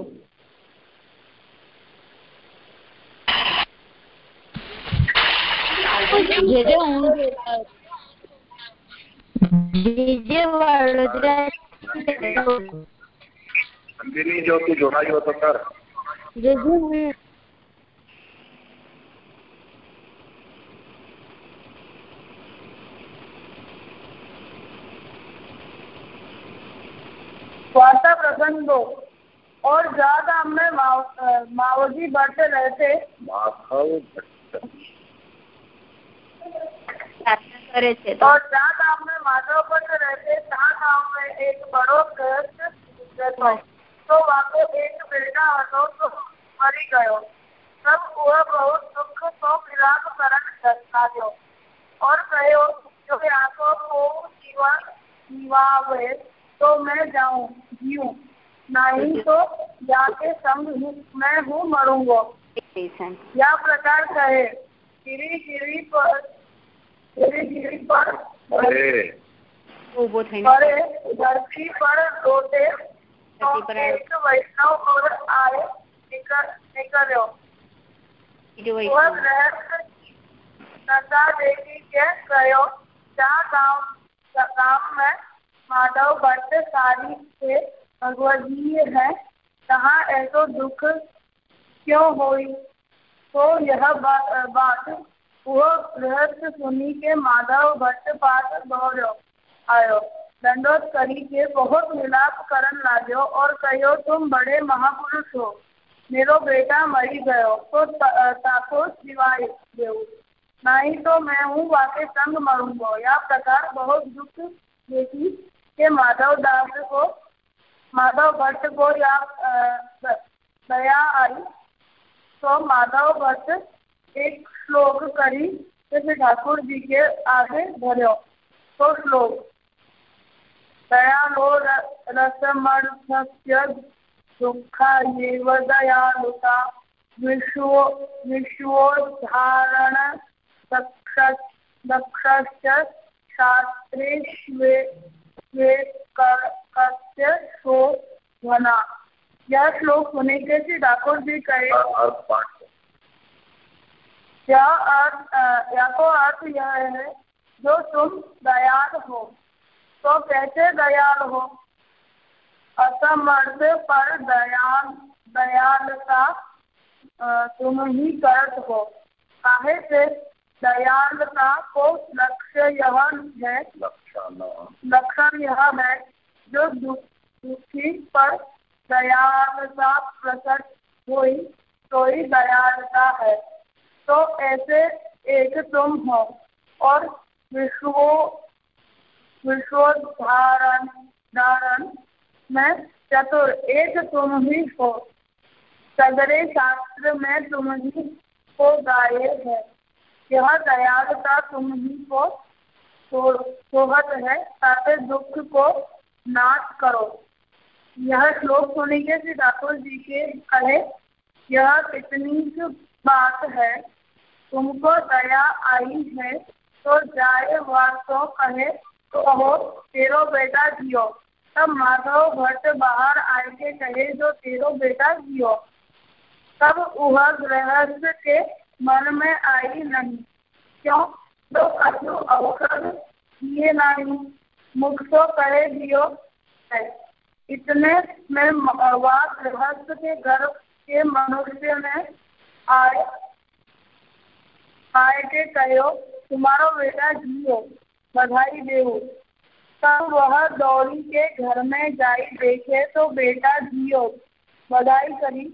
અંજલિ જો તું જોડાયો તો કર वार्ता प्रसंग दो और ज्यादा में माव, मावजी भट्ट रहते માધવ ભટ્ટ प्रार्थना करे છે તો और जहाँ गाँव में माधव भट्ट रहते तहाँ गाँव में एक बड़ो गृहस्थ रहतो तो वहाँ को एक बेटा હતો તો મરી ગયો तब वह बहुत दुख तो विलाप करन लाग्यो और कहो जो आंखों को जीवन जीवावे तो मैं जाऊं जीऊं नहीं तो जाके संग हूँ मैं हूँ मरूंगा સ્ટેશન या प्रकार कहे गिरी गिरी पर गिरी गिरी पर અરે ઉભો થઈને पड़े धरती पर रोते तो धरती पर आए। एक वैष्णव और आए निकल निकलो બીજો वह વૈષ્ણવ गृहस्थ नशा देखी के कहो जहाँ गाँव गाँव में माधव भट्ट सारी से भगवदीय है तहाँ ऐसो दुख क्यों हुई तो यह बा- बात वो गृहस्थ सुनी के माधव भट्ट पास दौड़ो आयो। दंडोत करी के बहुत विलाप करन लाग्यो और कहो तुम बड़े महापुरुष हो। मेरो बेटा मरी गयो तो ताको सिवाय देऊ। नहीं तो मैं हूँ वाके संग मरूँगा। यह प्रकार बहुत दुख देखी के माधव दास को, माधव भट्ट को या दया आई। तो माधव भट्ट एक श्लोक करी जैसे ठाकुर जी के आगे धर्यो तो श्लोक दयालो र- रसमर्थस्य दुःखा एव दयालुता विश्वो विश्वोद्धारण दक्ष दक्षश्च शास्त्रे स्वे स्वे क- कस्य शोभना यह श्लोक सुने के श्री ठाकुर जी कहे क्या अर्थ या को अर्थ यह है, जो तुम दयाल हो तो कैसे दयाल हो? असमर्थ पर दयाल, दयालता तुम ही करत हो। काहे से? दयालता को लक्ष्य यह है लक्षण यह है, जो दुखी पर दयालता प्रकट हुई तो ही दयालता है। तो ऐसे एक तुम हो। और विश्वो, विश्वोद्धारण, धारण में चतुर, एक तुम ही हो। सगरे शास्त्र में तुम ही को गाये है। यह दयालुता तुम ही को सोहत है, ताकि दुख को नाश करो। यह श्लोक सुनेंगे श्री ठाकुर जी के कहे, यह कितनी बात है, तुमको दया आई है तो जाए वह तो कहे तो कहो, तेरो बेटा जियो। तब माधव भट्ट बाहर आए के कहे, जो तेरो बेटा जियो। तब वह गृहस्थ के मन में आई नहीं। क्यों? तो कछु अवसर दिए नहीं। मुख तो कहे दियो है। इतने म- वह गृहस्थ के घर के मनुष्य ने तुम्हारो बेटा जियो, बधाई देव तब वह दौड़ी के घर में जाई, देखे तो बेटा जियो, बधाई करी।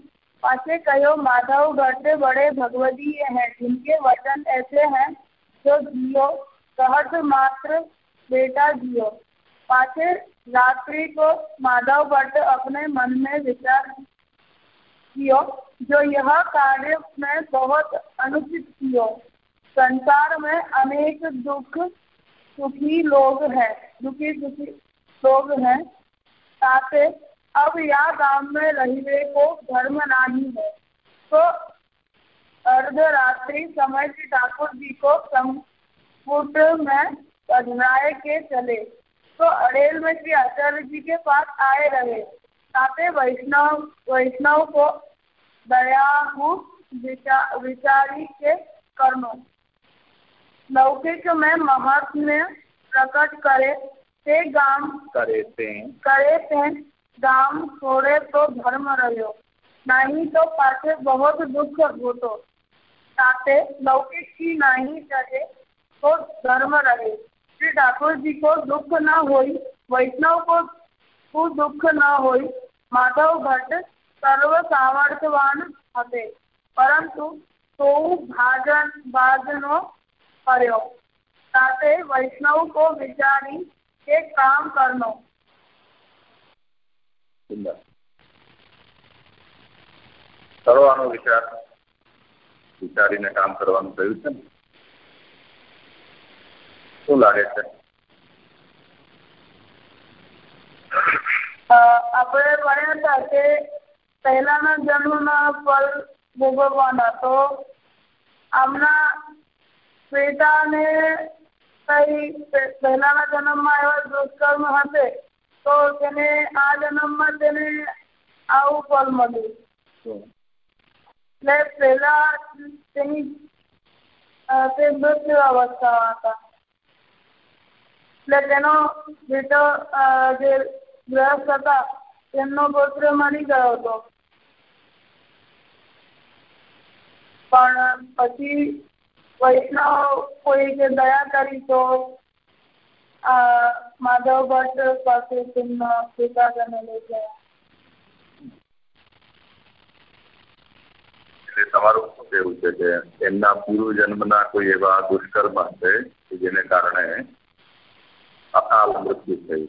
पासे कहो माधव बड़े भगवदीय हैं, जिनके वचन ऐसे हैं, जो जियो सहज मात्र बेटा जियो। पासे रात्रि को माधव भट्ट अपने मन में विचार जो यह कार्य में बहुत अनुचित कियो। संसार में अनेक दुख, सुखी लोग हैं। दुखी दुखी लोग हैं। ताते अब यह गाँव में रहने को धर्म नहीं है। तो अर्धरात्रि समय श्री ठाकुर जी को संपुट में पधराए के चले। तो अड़ेल में श्री आचार्य जी के पास आए रहे। ताते वैष्णव वैष्णव को दया हूँ विचारी के कर्मों। लौकिक में महात्म्य प्रकट करे ते गाम करे ते करे ते गाम छोड़े तो धर्म रहो नहीं तो पाठे बहुत दुख होतो। ताते लौकिक की नहीं चले तो धर्म रहे श्री ठाकुर जी को दुख न हो वैष्णव को दुख न हो माधव भट्ट સર્વ સામર્થવાન હશે. પરંતુ તો ભાજન ભાજનો કર્યો. સાથે વૈષ્ણવ કો વિચારી કે કામ કરનો. કરવાનો વિચાર. વિચારીને કામ કરવાનું કહ્યું છે ને? શું લાગે છે? આપણે ભણ્યા હતા કે પહેલાના જન્મના ફળ ભોગવવાના. તો આમના બેટાને કઈ પહેલાના જન્મમાં એવા દુષ્કર્મ હશે, તો તેને આ જન્મમાં તેને આવું ફળ મળ્યું. એટલે પહેલા તેની તે મૃત્યુ અવસ્થામાં હતા. એટલે તેનો બેટો જે ગ્રસ્ત હતા તેમનો પુત્ર મરી ગયો હતો. પણ પછી વૈષ્ણવ કોઈ જે દયા કરી તો માધવ ભટ્ટ પાસે તેમના પિતાને લઈ ગયા. એટલે તમારું શું કહેવું છે કે એમના પૂર્વ જન્મના કોઈ એવા દુષ્કર્મ હશે કે જેને કારણે અકાલ મૃત્યુ થયું?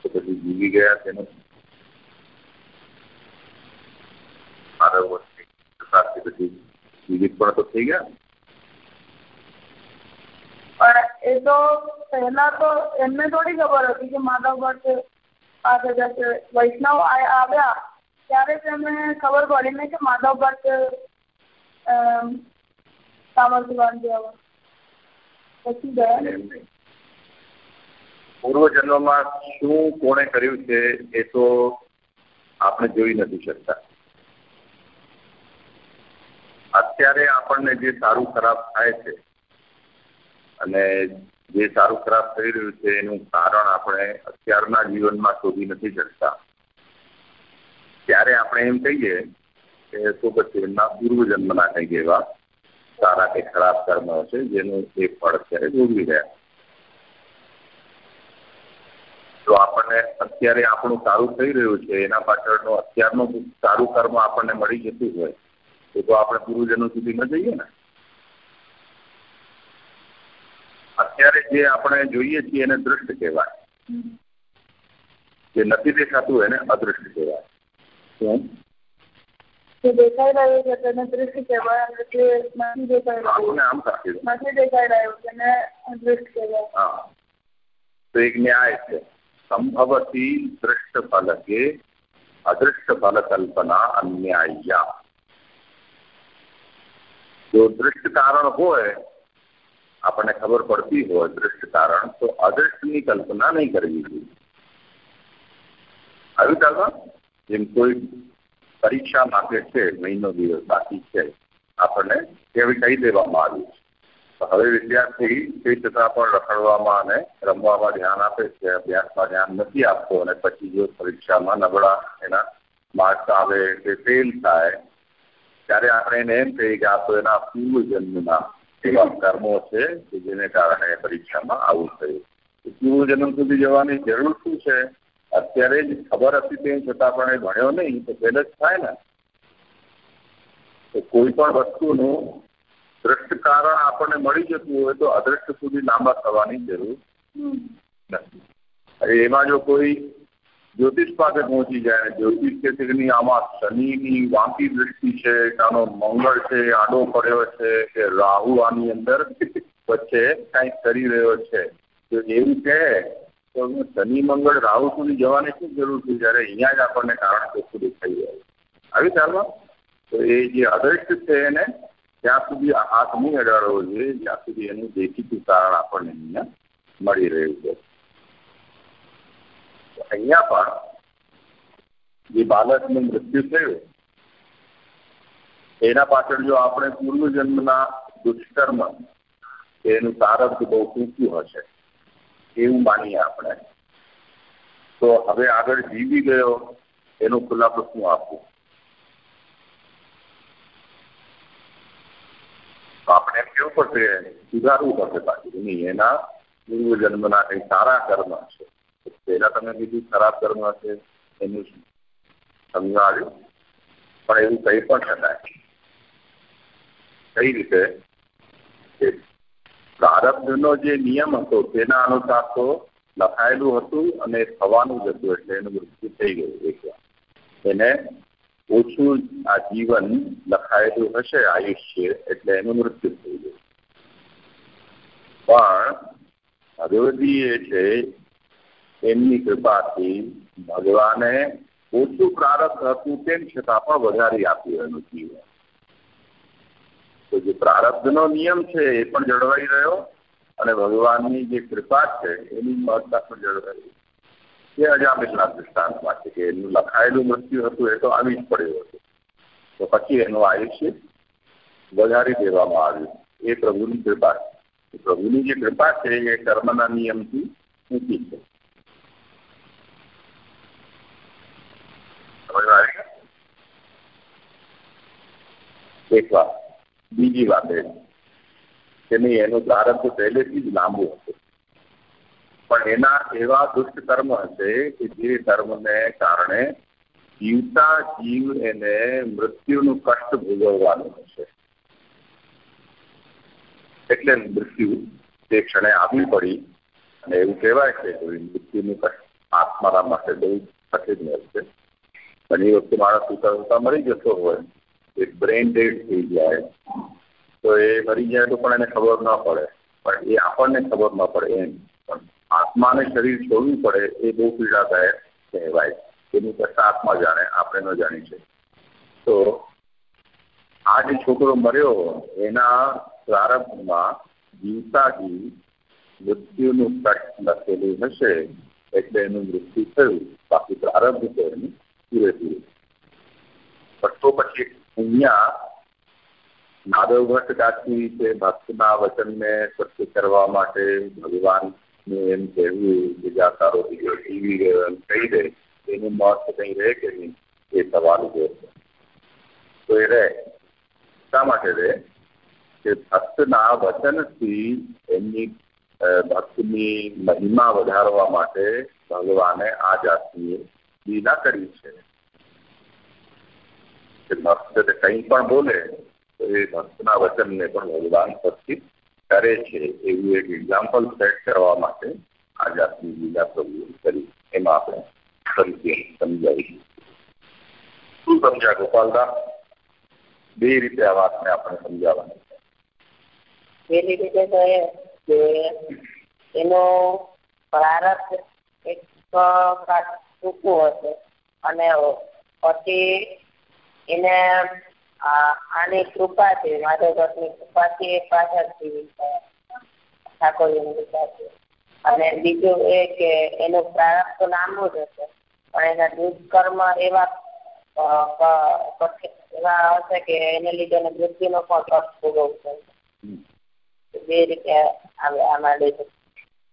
તો પછી જીવી ગયા તેનો બાર વર્ષની પછી જીવિત પણ તો થઈ ગયા પણ એ તો પહેલા તો એમને થોડી ખબર હતી કે માધવ ભટ્ટ પાસે જશે વૈષ્ણવ આવ્યા ત્યારે તેમને ખબર પડી ને કે માધવ ભટ્ટ સામર્થ્યવાન જેવા પછી ગયા પૂર્વમાં શું કોણે કર્યું છે એ તો આપણે જોઈ નથી શકતા. અત્યારે આપણને જે સારું ખરાબ થાય છે અને જે સારું ખરાબ થઈ રહ્યું છે એનું કારણ આપણે અત્યારના જીવનમાં શોધી નથી શકતા. ત્યારે આપણે એમ કહીએ કે તો પછી એમના પૂર્વજન્મના કંઈક એવા સારા કે ખરાબ કર્મ છે જેનું એ ફળ અત્યારે ભોગવી રહ્યા તો આપણને અત્યારે આપણું સારું થઈ રહ્યું છે એના પાછળનો અત્યારનું સારું કર્મ આપણને મળી જતું હોય. તો તો આપણે પૂર્વજન્મ સુધી ન જઈએ ને? અત્યારે જે આપણે જોઈએ છીએ એને દૃષ્ટ કહેવાય. જે નથી દેખાતું એને અદૃષ્ટ કહેવાય. જે દેખાઈ રહ્યું છે તેને દૃષ્ટિ કહેવાય અને જે નથી દેખાઈ રહ્યું. નથી દેખાઈ રહ્યું તેને દૃષ્ટ કહેવાય. હા. તો એક ન્યાય છે. સંભવતી દૃષ્ટ ફલકે અદૃષ્ટ ફલ કલ્પના અન્યાય્યા જો દૃષ્ટ કારણ હોય આપણને ખબર પડતી હોય દૃષ્ટ કારણ તો અદૃષ્ટની કલ્પના નહીં કરવી જોઈએ આવ્યું ચાલવા જેમ કોઈ પરીક્ષા માટે છે મહિનો દિવસ બાકી છે આપણને કેવી કહી દેવામાં આવ્યું છે હવે વિદ્યાર્થી તે છતાં પણ રખડવામાં અને રમવામાં ધ્યાન આપે છે, અભ્યાસમાં ધ્યાન નથી આપતો અને પછી જો પરીક્ષામાં નબળા એના માર્ક્સ આવે, કે ફેલ થાય, ત્યારે આપણે એને એમ કહીએ કે આ તો એના પૂર્વજન્મના એવા કર્મો છે કે જેને કારણે પરીક્ષામાં આવું થયું. પૂર્વજન્મ સુધી જવાની જરૂર શું છે? અત્યારે જ ખબર હતી તેમ છતાં પણ એ ભણ્યો નહીં, તો ફેલ જ થાય ને. તો કોઈ પણ વસ્તુનું દ્રષ્ટ કારણ આપણને મળી જતું હોય તો અદ્રષ્ટ સુધી લાંબા થવાની જરૂર નથી. એમાં જો કોઈ જ્યોતિષ પાસે પહોંચી જાય જ્યોતિષ કે છે આમાં શનિની વાંકી દ્રષ્ટિ છે આનો મંગળ છે આડો પડ્યો છે કે રાહુ આની અંદર વચ્ચે કંઈક કરી રહ્યો છે. તો એવું કહે તો શનિ મંગળ રાહુ સુધી જવાની શું જરૂર છે? જ્યારે અહીંયા જ આપણને કારણ ચોખ્ખું દેખાઈ જાય. આવી ચાલવા તો એ જે અદ્રષ્ટ છે એને ત્યાં સુધી હાથ નહીં અડાડવો જોઈએ, જ્યાં સુધી એનું દેખીતું કારણ આપણને અહીંયા મળી રહ્યું છે. અહીંયા પણ જે બાળકનું મૃત્યુ થયું, એના પાછળ જો આપણે પૂર્વજન્મના દુષ્કર્મ, એનું પ્રારબ્ધ બહુ ટૂંક્યું હશે, એવું માનીએ આપણે. તો હવે આગળ જીવી ગયો, એનો ખુલાસો શું આપવું તો આપણે કેવું પડશે? સુધારવું પડશે પાછું. નહીં એના પૂર્વજન્મના કંઈ સારા કર્મ છે. એના તમે કીધું ખરાબ કર્મ હશે, એનું સમજાવ્યું? પણ એવું કંઈ પણ શકાય. કઈ રીતે? પ્રારબ્ધનો જે નિયમ હતો, તેના અનુસાર તો લખાયેલું હતું અને થવાનું જ હતું, એટલે એનું મૃત્યુ થઈ ગયું એકવાર એને ઓછું આ જીવન લખાયેલું હશે આયુષ્ય એટલે એનું મૃત્યુ થઈ ગયું. પણ ભગવતી એ છે, એમની કૃપાથી ભગવાને ઓછું પ્રારબ્ધ હતું તેમ છતાં પણ વધારી આપ્યું એનું જીવન. તો જે પ્રારબ્ધનો નિયમ છે એ પણ જળવાઈ રહ્યો અને ભગવાનની જે કૃપા છે એની મહત્તા પણ જળવાઈ એ અજામિલના દૃષ્ટાંતમાં છે કે એનું લખાયેલું મૃત્યુ હતું, એ તો આવી જ પડ્યું હતું. તો પછી એનું આયુષ્ય વધારી દેવામાં આવ્યું. એ પ્રભુની કૃપા છે. પ્રભુની જે કૃપા છે, એ કર્મના નિયમથી ઊંચી છે. એક વાત. બીજી વાત એ કે નહીં, એનું પ્રારંભ પહેલેથી જ લાંબુ હતું. પણ એના એવા દુષ્ટ કર્મ હશે કે જે કર્મને કારણે જીવતા જીવ એને મૃત્યુનું કષ્ટ ભોગવવાનું હશે. એટલે મૃત્યુ તે ક્ષણે આવી પડી અને એવું કહેવાય છે કે મૃત્યુનું કષ્ટ આત્માના માટે બહુ કઠિન હશે ઘણી વખતે માણસ સુતા સુતા મરી જતો હોય, એક બ્રેન ડેડ થઈ જાય, તો એ મરી જાય તો પણ એને ખબર ન પડે. પણ એ આપણને ખબર ન પડે એમ. આત્માને શરીર છોડવું પડે એ બહુ પીડાદાયક કહેવાય. એની કરતા આત્મા જાણે, આપણે ન જાણી છે તો આ જે છોકરો મર્યો એના પ્રારંભમાં જીવતા જીવ મૃત્યુનું કટ લખેલું હશે, એટલે એનું મૃત્યુ થયું. બાકી પ્રારંભ તો એનું પૂરેપૂરું પણ તો પછી અહીંયા માધવ ભટ્ટ કાચી છે ભક્તના વચનને સત્ય કરવા માટે ભગવાનનું એમ કહેવું બીજાકારો જીવી ગયો એમ કહી દે, એનું મહત્વ કંઈ રહે કે નહીં, એ સવાલ ઊભો છે તો એ રહે. શા માટે રહે? કે ભક્તના વચનથી એમની ભક્તની મહિમા વધારવા માટે ભગવાને આ જાતની લીલા કરી છે. ભક્ત કંઈ પણ બોલે, તો એ ભક્તના વચનને પણ ભગવાન સચિત કરે છે એવું એક એક્ઝામ્પલ સેટ કરવા માટે આ જાતની લીલા પ્રવૃત્તિ કરી. એમાં આપણે ફરીથી સમજાવીશું. શું સમજ્યા ગોપાલદા? બે રીતે આ વાતને આપણે સમજાવવાની પેલી રીતે તો એ કે એનો પ્રારબ્ધ એક ટૂંકું હશે અને પછી એને આની કૃપા છે માધવ ભટ્ટની કૃપાથી એ પાછળ જીવી ઠાકોરજીની કૃપાથી. અને બીજું એ કે એનું પ્રારબ્ધ તો લાંબુ જ હશે. પણ એના દુષ્કર્મ એવા એવા હશે કે એને લીધે મૃત્યુનો પણ કષ્ટ ભોગવશે બે રીતે આવે આમાં લીધે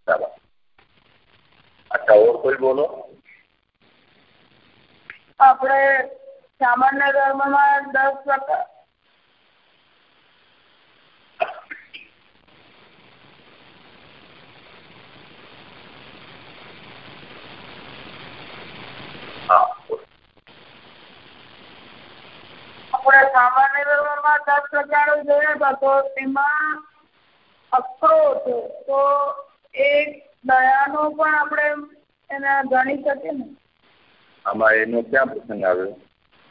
ચાલો. અચ્છા ઓર કોઈ બોલો. આપણે સામાન્ય ધર્મમાં દસ પ્રકાર. આપણે સામાન્ય ધર્મમાં દસ પ્રકારો જોયા તો તેમાં અક્રોધ, તો એ દયાનો પણ આપણે એને ગણી શકીએ ને? આમાં એનો ક્યાં પ્રસંગ આવ્યો?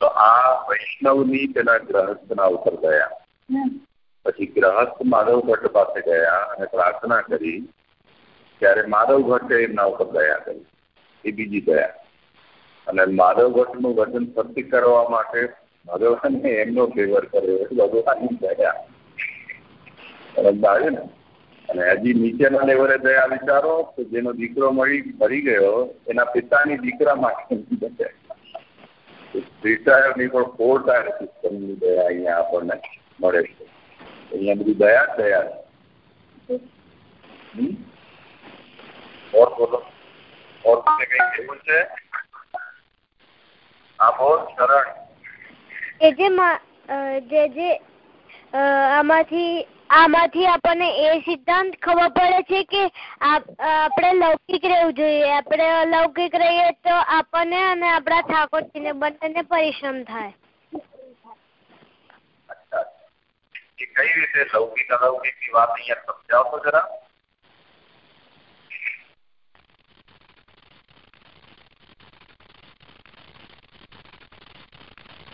તો આ વૈષ્ણવની પેલા ગ્રહસ્થના ઉપર ગયા. પછી ગ્રહસ્થ માધવ ભટ્ટ પાસે ગયા અને પ્રાર્થના કરી ત્યારે માધવ ભટ્ટ એમના ઉપર દયા કરી. એ બીજી દયા. અને માધવ ભટ્ટનું વચન સત્ય કરવા માટે ભગવાને એમનો ફેવર કર્યો એટલે ભગવાનની દયા. સમજ આવે ને અને હજી નીચેના લેવલે દયા વિચારો તો જેનો દીકરો મળી મરી ગયો એના પિતાની દીકરા માટે થ્રી ટાયરની પણ ફોર ટાયર સિસ્ટમની દયા અહીંયા આપણને મળે છે. અહીંયા બધી દયા જ દયા છે. ઓર બોલો છે? હા, બોલ સરળ જે જે જે આમાંથી આમાંથી આપણને એ સિદ્ધાંત ખબર પડે છે કે આપણે લૌકિક રહેવું જોઈએ. આપણે અલૌકિક રહીએ તો આપણને અને આપણા ઠાકોરજીને બંનેને પરિશ્રમ થાય. કઈ રીતે લૌકિક, અલૌકિકની વાત અહીંયા સમજાવો જરા.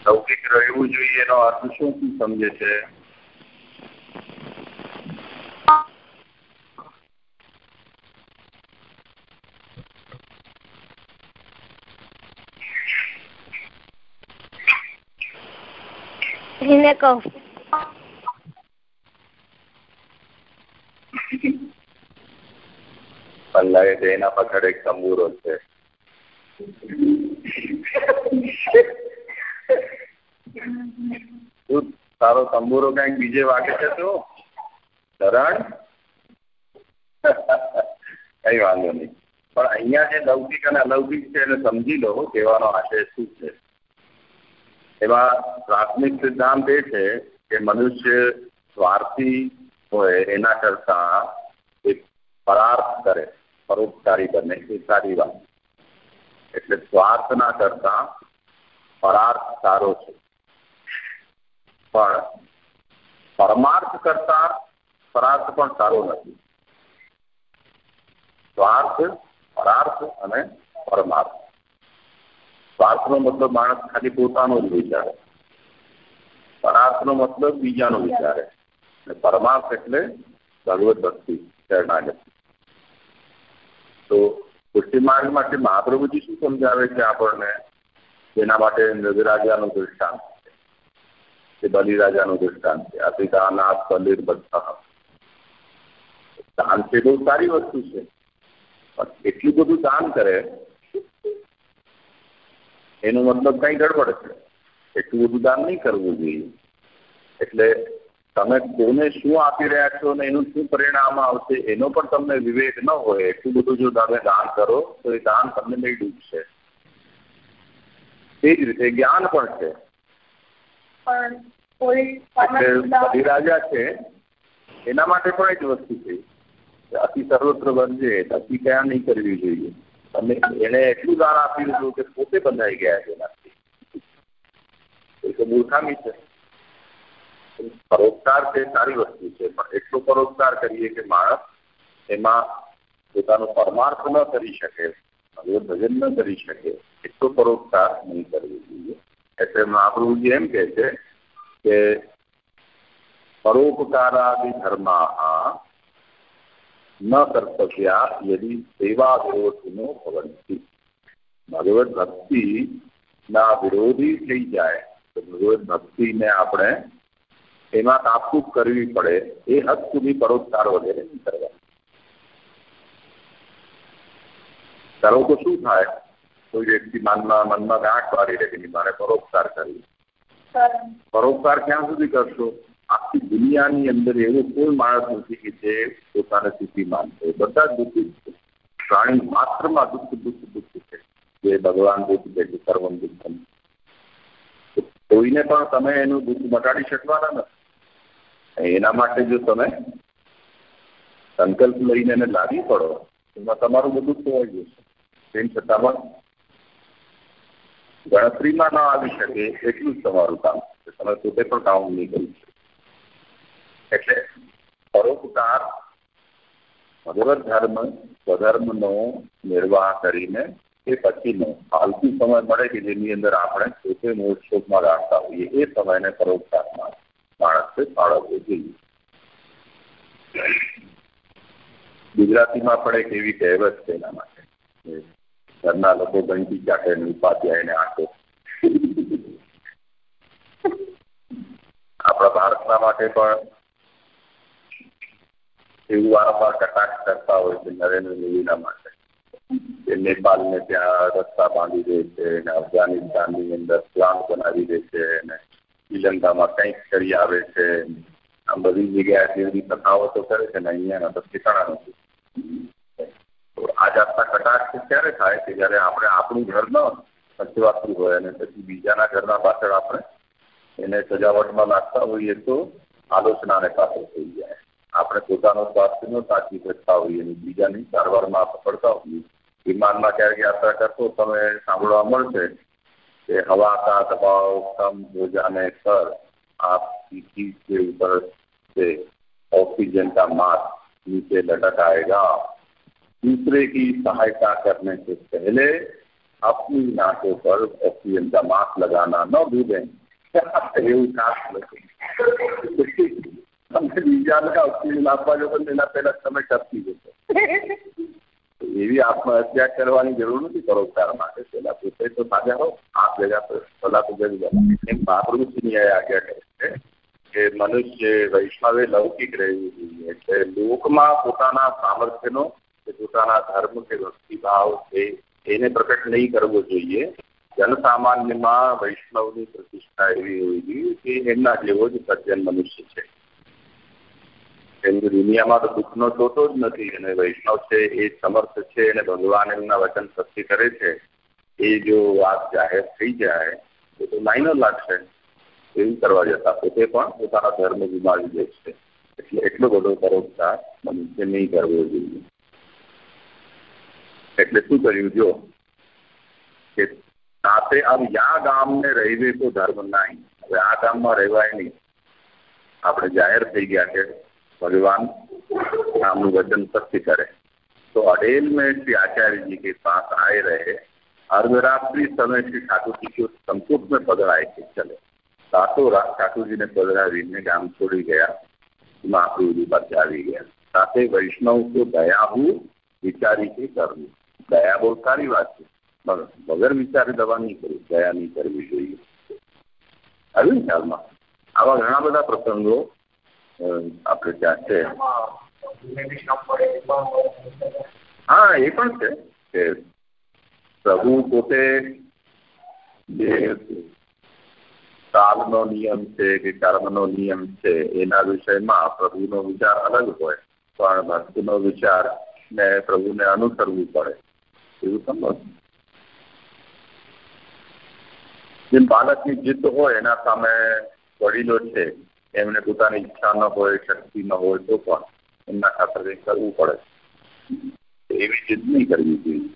લૌકિક રહેવું જોઈએ એનો અર્થ શું સમજે છે? એને કહું. છે એના પાછળ એક તંબુરો છે. તારો તંબુરો કંઈક બીજે વાગે છે તો? ધરણ? કઈ વાંધો નહીં. પણ અહીંયા જે લૌકિક અને અલૌકિક છે એને સમજી લો, કહેવાનો આશય શું છે? એમાં પ્રાથમિક સિદ્ધાંત એ છે કે મનુષ્ય સ્વાર્થી હોય એના કરતા એક પરાર્થ કરે, પરોપકારી બને એ સારી વાત. એટલે સ્વાર્થના કરતા પરાર્થ સારો છે. પણ પરમાર્થ કરતા પરાર્થ પણ સારો નથી. સ્વાર્થ, પરાર્થ અને પરમાર્થ. સ્વાર્થનો મતલબ માણસ ખાલી પોતાનો જ વિચારે. પરાર્થનો મતલબ બીજાનો વિચારે. અને પરમાર્થ એટલે ભગવત ભક્તિ, શરણાગતિ. તો પુષ્ટિ માર્ગ માટે મહાપ્રભુજી શું સમજાવે છે આપણને? તેના માટે નજરાજાનું દૃષ્ટાંત છે. કે બલિરાજાનું દૃષ્ટાંત છે. અતિકાનાથ બલિર બધા દાન છે બહુ સારી વસ્તુ છે. પણ એટલું બધું દાન કરે એનો મતલબ કઈ ગડબડ છે. એટલું બધું દાન નહીં કરવું જોઈએ. એટલે તમે કોને શું આપી રહ્યા છો અને એનું શું પરિણામ આવશે એનો પણ તમને વિવેક ન હોય એટલું બધું જો તમે દાન કરો તો એ દાન તમને નહીં ડૂબશે. એ જ રીતે જ્ઞાન પણ છે. એટલે બલિરાજા છે એના માટે પણ એક વસ્તુ છે. અતિ સર્વત્ર બનજે અતિ કયા નહીં કરવી જોઈએ. તમે એને એટલું દાન આપી દીધું કે પોતે બંધાઈ ગયા છે એનાથી. એ તો મૂર્ખામી છે. પરોપકાર છે, સારી વસ્તુ છે, પણ એટલો પરોપકાર કરીએ કે માણસ એમાં પોતાનો પરમાર્થ ન કરી શકે ભગવત ભજન ન કરી શકે, એટલો પરોપકાર નહીં કરવો જોઈએ. એટલે મહાપ્રભુજી એમ કહે છે કે પરોપકારાદિ ધર્મા ન કર્તવ્યા યદિ સેવા વિરોધીનો ભવંતી ભગવત ભક્તિ ના વિરોધી થઈ જાય તો ભગવત ભક્તિને આપણે એમાં કાપકૂપ કરવી પડે એ હદ સુધી પરોપકાર વગેરે નહીં કરવા કરો તો શું થાય કોઈ વ્યક્તિ મનમાં મનમાં ગાંઠ મારી રહે કે મારે પરોપકાર કરવી પરોપકાર ક્યાં સુધી કરશો આખી દુનિયાની અંદર એવો કોઈ માણસ નથી કે જે પોતાને સુખી માનતો બધા દુઃખી છે પ્રાણી માત્રમાં દુઃખ દુઃખ દુઃખ છે જે ભગવાન દુઃખ છે કે સર્વમ દુઃખમ કોઈને પણ તમે એનું દુઃખ મટાડી શકવાના નથી એના માટે જો તમે સંકલ્પ લઈને એને લાગી પડો એમાં તમારું બધું ખોવાઈ જશે તેમ છતાં પણ ગણતરીમાં ન આવી શકે એટલું જ તમારું કામ છે. તમે પોતે પણ કામ નહીં કરી શકો. એટલે પરોપકાર ભગવત ધર્મ સ્વધર્મનો નિર્વાહ કરીને એ પછીનો ફાલતુ સમય મળે કે જેની અંદર આપણે પોતે મોક્ષોકમાં રાખતા હોઈએ, એ સમયને પરોપકારમાં માણસે ફાળવવો જોઈએ. ગુજરાતીમાં પણ એક એવી કહેવત છે એના માટે ઘરના લોકો ગંટી ચાટે ને ઉપાધ્યાયને આંટો. આપણા ભારતના માટે પણ એવું વારંવાર કટાક્ષ કરતા હોય છે નરેન્દ્ર મોદીના માટે. કે નેપાળને ત્યાં રસ્તા બાંધી દે છે અને અફઘાનિસ્તાનની અંદર પ્લાન્ટ બનાવી દે છે અને શ્રીલંકામાં કંઈક કરી આવે છે. આમ બધી જગ્યાએ જેવી કથાઓ તો કરે છે ને અહીંયાના તો ઠેકાણા નથી આ જાતના કટાક્ષ ક્યારે થાય કે જ્યારે આપણે આપણું ઘર ન સચવાતું હોય અને પછી બીજાના ઘરના પાછળ આપણે એને સજાવટમાં લાગતા હોઈએ તો આલોચનાને પાત્ર થઈ જાય. આપણે પોતાનું સ્વાસ્થ્ય ન સાચવી શકતા હોઈએ અને બીજાની સારવારમાં પકડતા હોઈએ વિમાનમાં ક્યારેક યાત્રા કરતો તમે સાંભળવા મળશે कि हवा का दबाव कम हो जाने पर आपकी सीट के ऊपर से ऑक्सीजन का मास्क नीचे लटक आएगा दूसरे की सहायता करने से पहले अपनी नाकों पर ऑक्सीजन का मास्क लगाना न भूलें એવું ખાસ તમને બીજાને ઓક્સિજન આપવા જો એના પહેલા તમે ટપકી જશો. એવી આત્મહત્યા કરવાની જરૂર નથી પરોપકાર માટે. પહેલા પોતે તો સાજા હો આ પર પહેલા તો જરૂર એમ મહાપ્રભુ ન્યાય આજ્ઞા કરે છે કે મનુષ્ય વૈષ્ણવે લૌકિક રહેવું જોઈએ. એટલે લોકમાં પોતાના સામર્થ્યનો કે પોતાના ધર્મ કે ભક્તિભાવ છે, એને પ્રકટ નહીં કરવો જોઈએ. જનસામાન્યમાં વૈષ્ણવની પ્રતિષ્ઠા એવી હોવી જોઈએ કે એમના જેવો જ સજ્જન મનુષ્ય છે. કેમ દુનિયામાં તો દુઃખનો ટોટો જ નથી. અને વૈષ્ણવ છે એ સમર્થ છે અને ભગવાન એમના વચન શક્તિ કરે છે. એ જો વાત જાહેર થઈ જાય, તો તો માઇનર લાગશે. એવું કરવા જતા પોતે પણ પોતાના ધર્મ ગુમાવી દે છે. એટલે એટલો બધો પરોપકાર મનુષ્ય નહીં કરવો જોઈએ. એટલે શું કર્યું? જો કે સાથે આમ યા ગામને રહીવે તો ધર્મ નહીં. હવે આ ગામમાં રહેવાય નહીં. આપણે જાહેર થઈ ગયા કે भगवान राम वचन सत्य करें। तो अड़ेल में श्री आचार्य जी के पास आए रहे अर्धरात्रि समय श्री ठाकुर जी को संकुप में पधराए थे, चले। रातों रात ठाकुर जी ने पधरा विनय गाँव छोड़ी गया महाप्रभु जी पर जा गया। साथ ही वैष्णव को दया हु, विचारी के करनी दया बहुत सारी बात है बगैर विचार दवा नहीं करी, दया नहीं करनी जो अभी ख्याल में आवा घना बदा प्रसंगों આપણે ત્યાં છે. હા, એ પણ છે કે પ્રભુ પોતે જે કાલનો નિયમ છે કે કર્મનો નિયમ છે, એના વિષયમાં પ્રભુનો વિચાર અલગ હોય, પણ ભક્તિનો વિચાર ને પ્રભુને અનુસરવું પડે. એવું સમજ જેમ બાળકની જીત હોય, એના સામે વડીલો છે એમને પોતાની ઈચ્છા ન હોય, શક્તિ ન હોય તો પણ એમના ખાતર કંઈક કરવું પડે. એવી જીદ નહીં કરવી જોઈએ.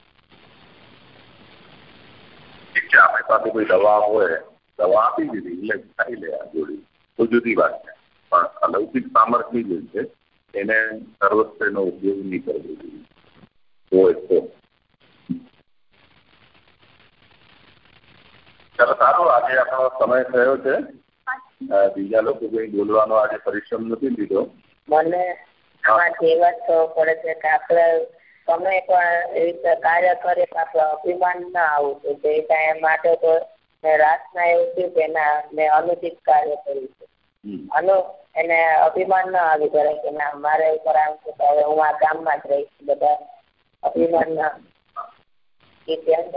ઠીક છે, આપણી પાસે કોઈ દવા હોય, દવા આપી દીધી, એટલે ખાઈ લે આ જોડી. તો જુદી વાત છે. પણ અલૌકિક સામર્થ્ય જે છે, એને સર્વસ્વનો ઉપયોગ નહીં કરવો જોઈએ. હોય તો. ચાલો, સારું. આજે આપણો સમય થયો છે. બીજા લોકો કોઈ બોલવાનો આજે પરિશ્રમ નથી લીધો. મને આમાંથી પડે છે કે આપણે તમે પણ એ રીતે કાર્ય કરે આપણે અભિમાન ના આવવું એ માટે તો મેં એવું થયું કે અનુચિત કાર્ય કર્યું છે. અનુ એને અભિમાન ના આવી કરે કે ના મારા ઉપર આમ છે હવે હું આ ગામમાં જ રહીશ બધા અભિમાન ના એ ધ્યાન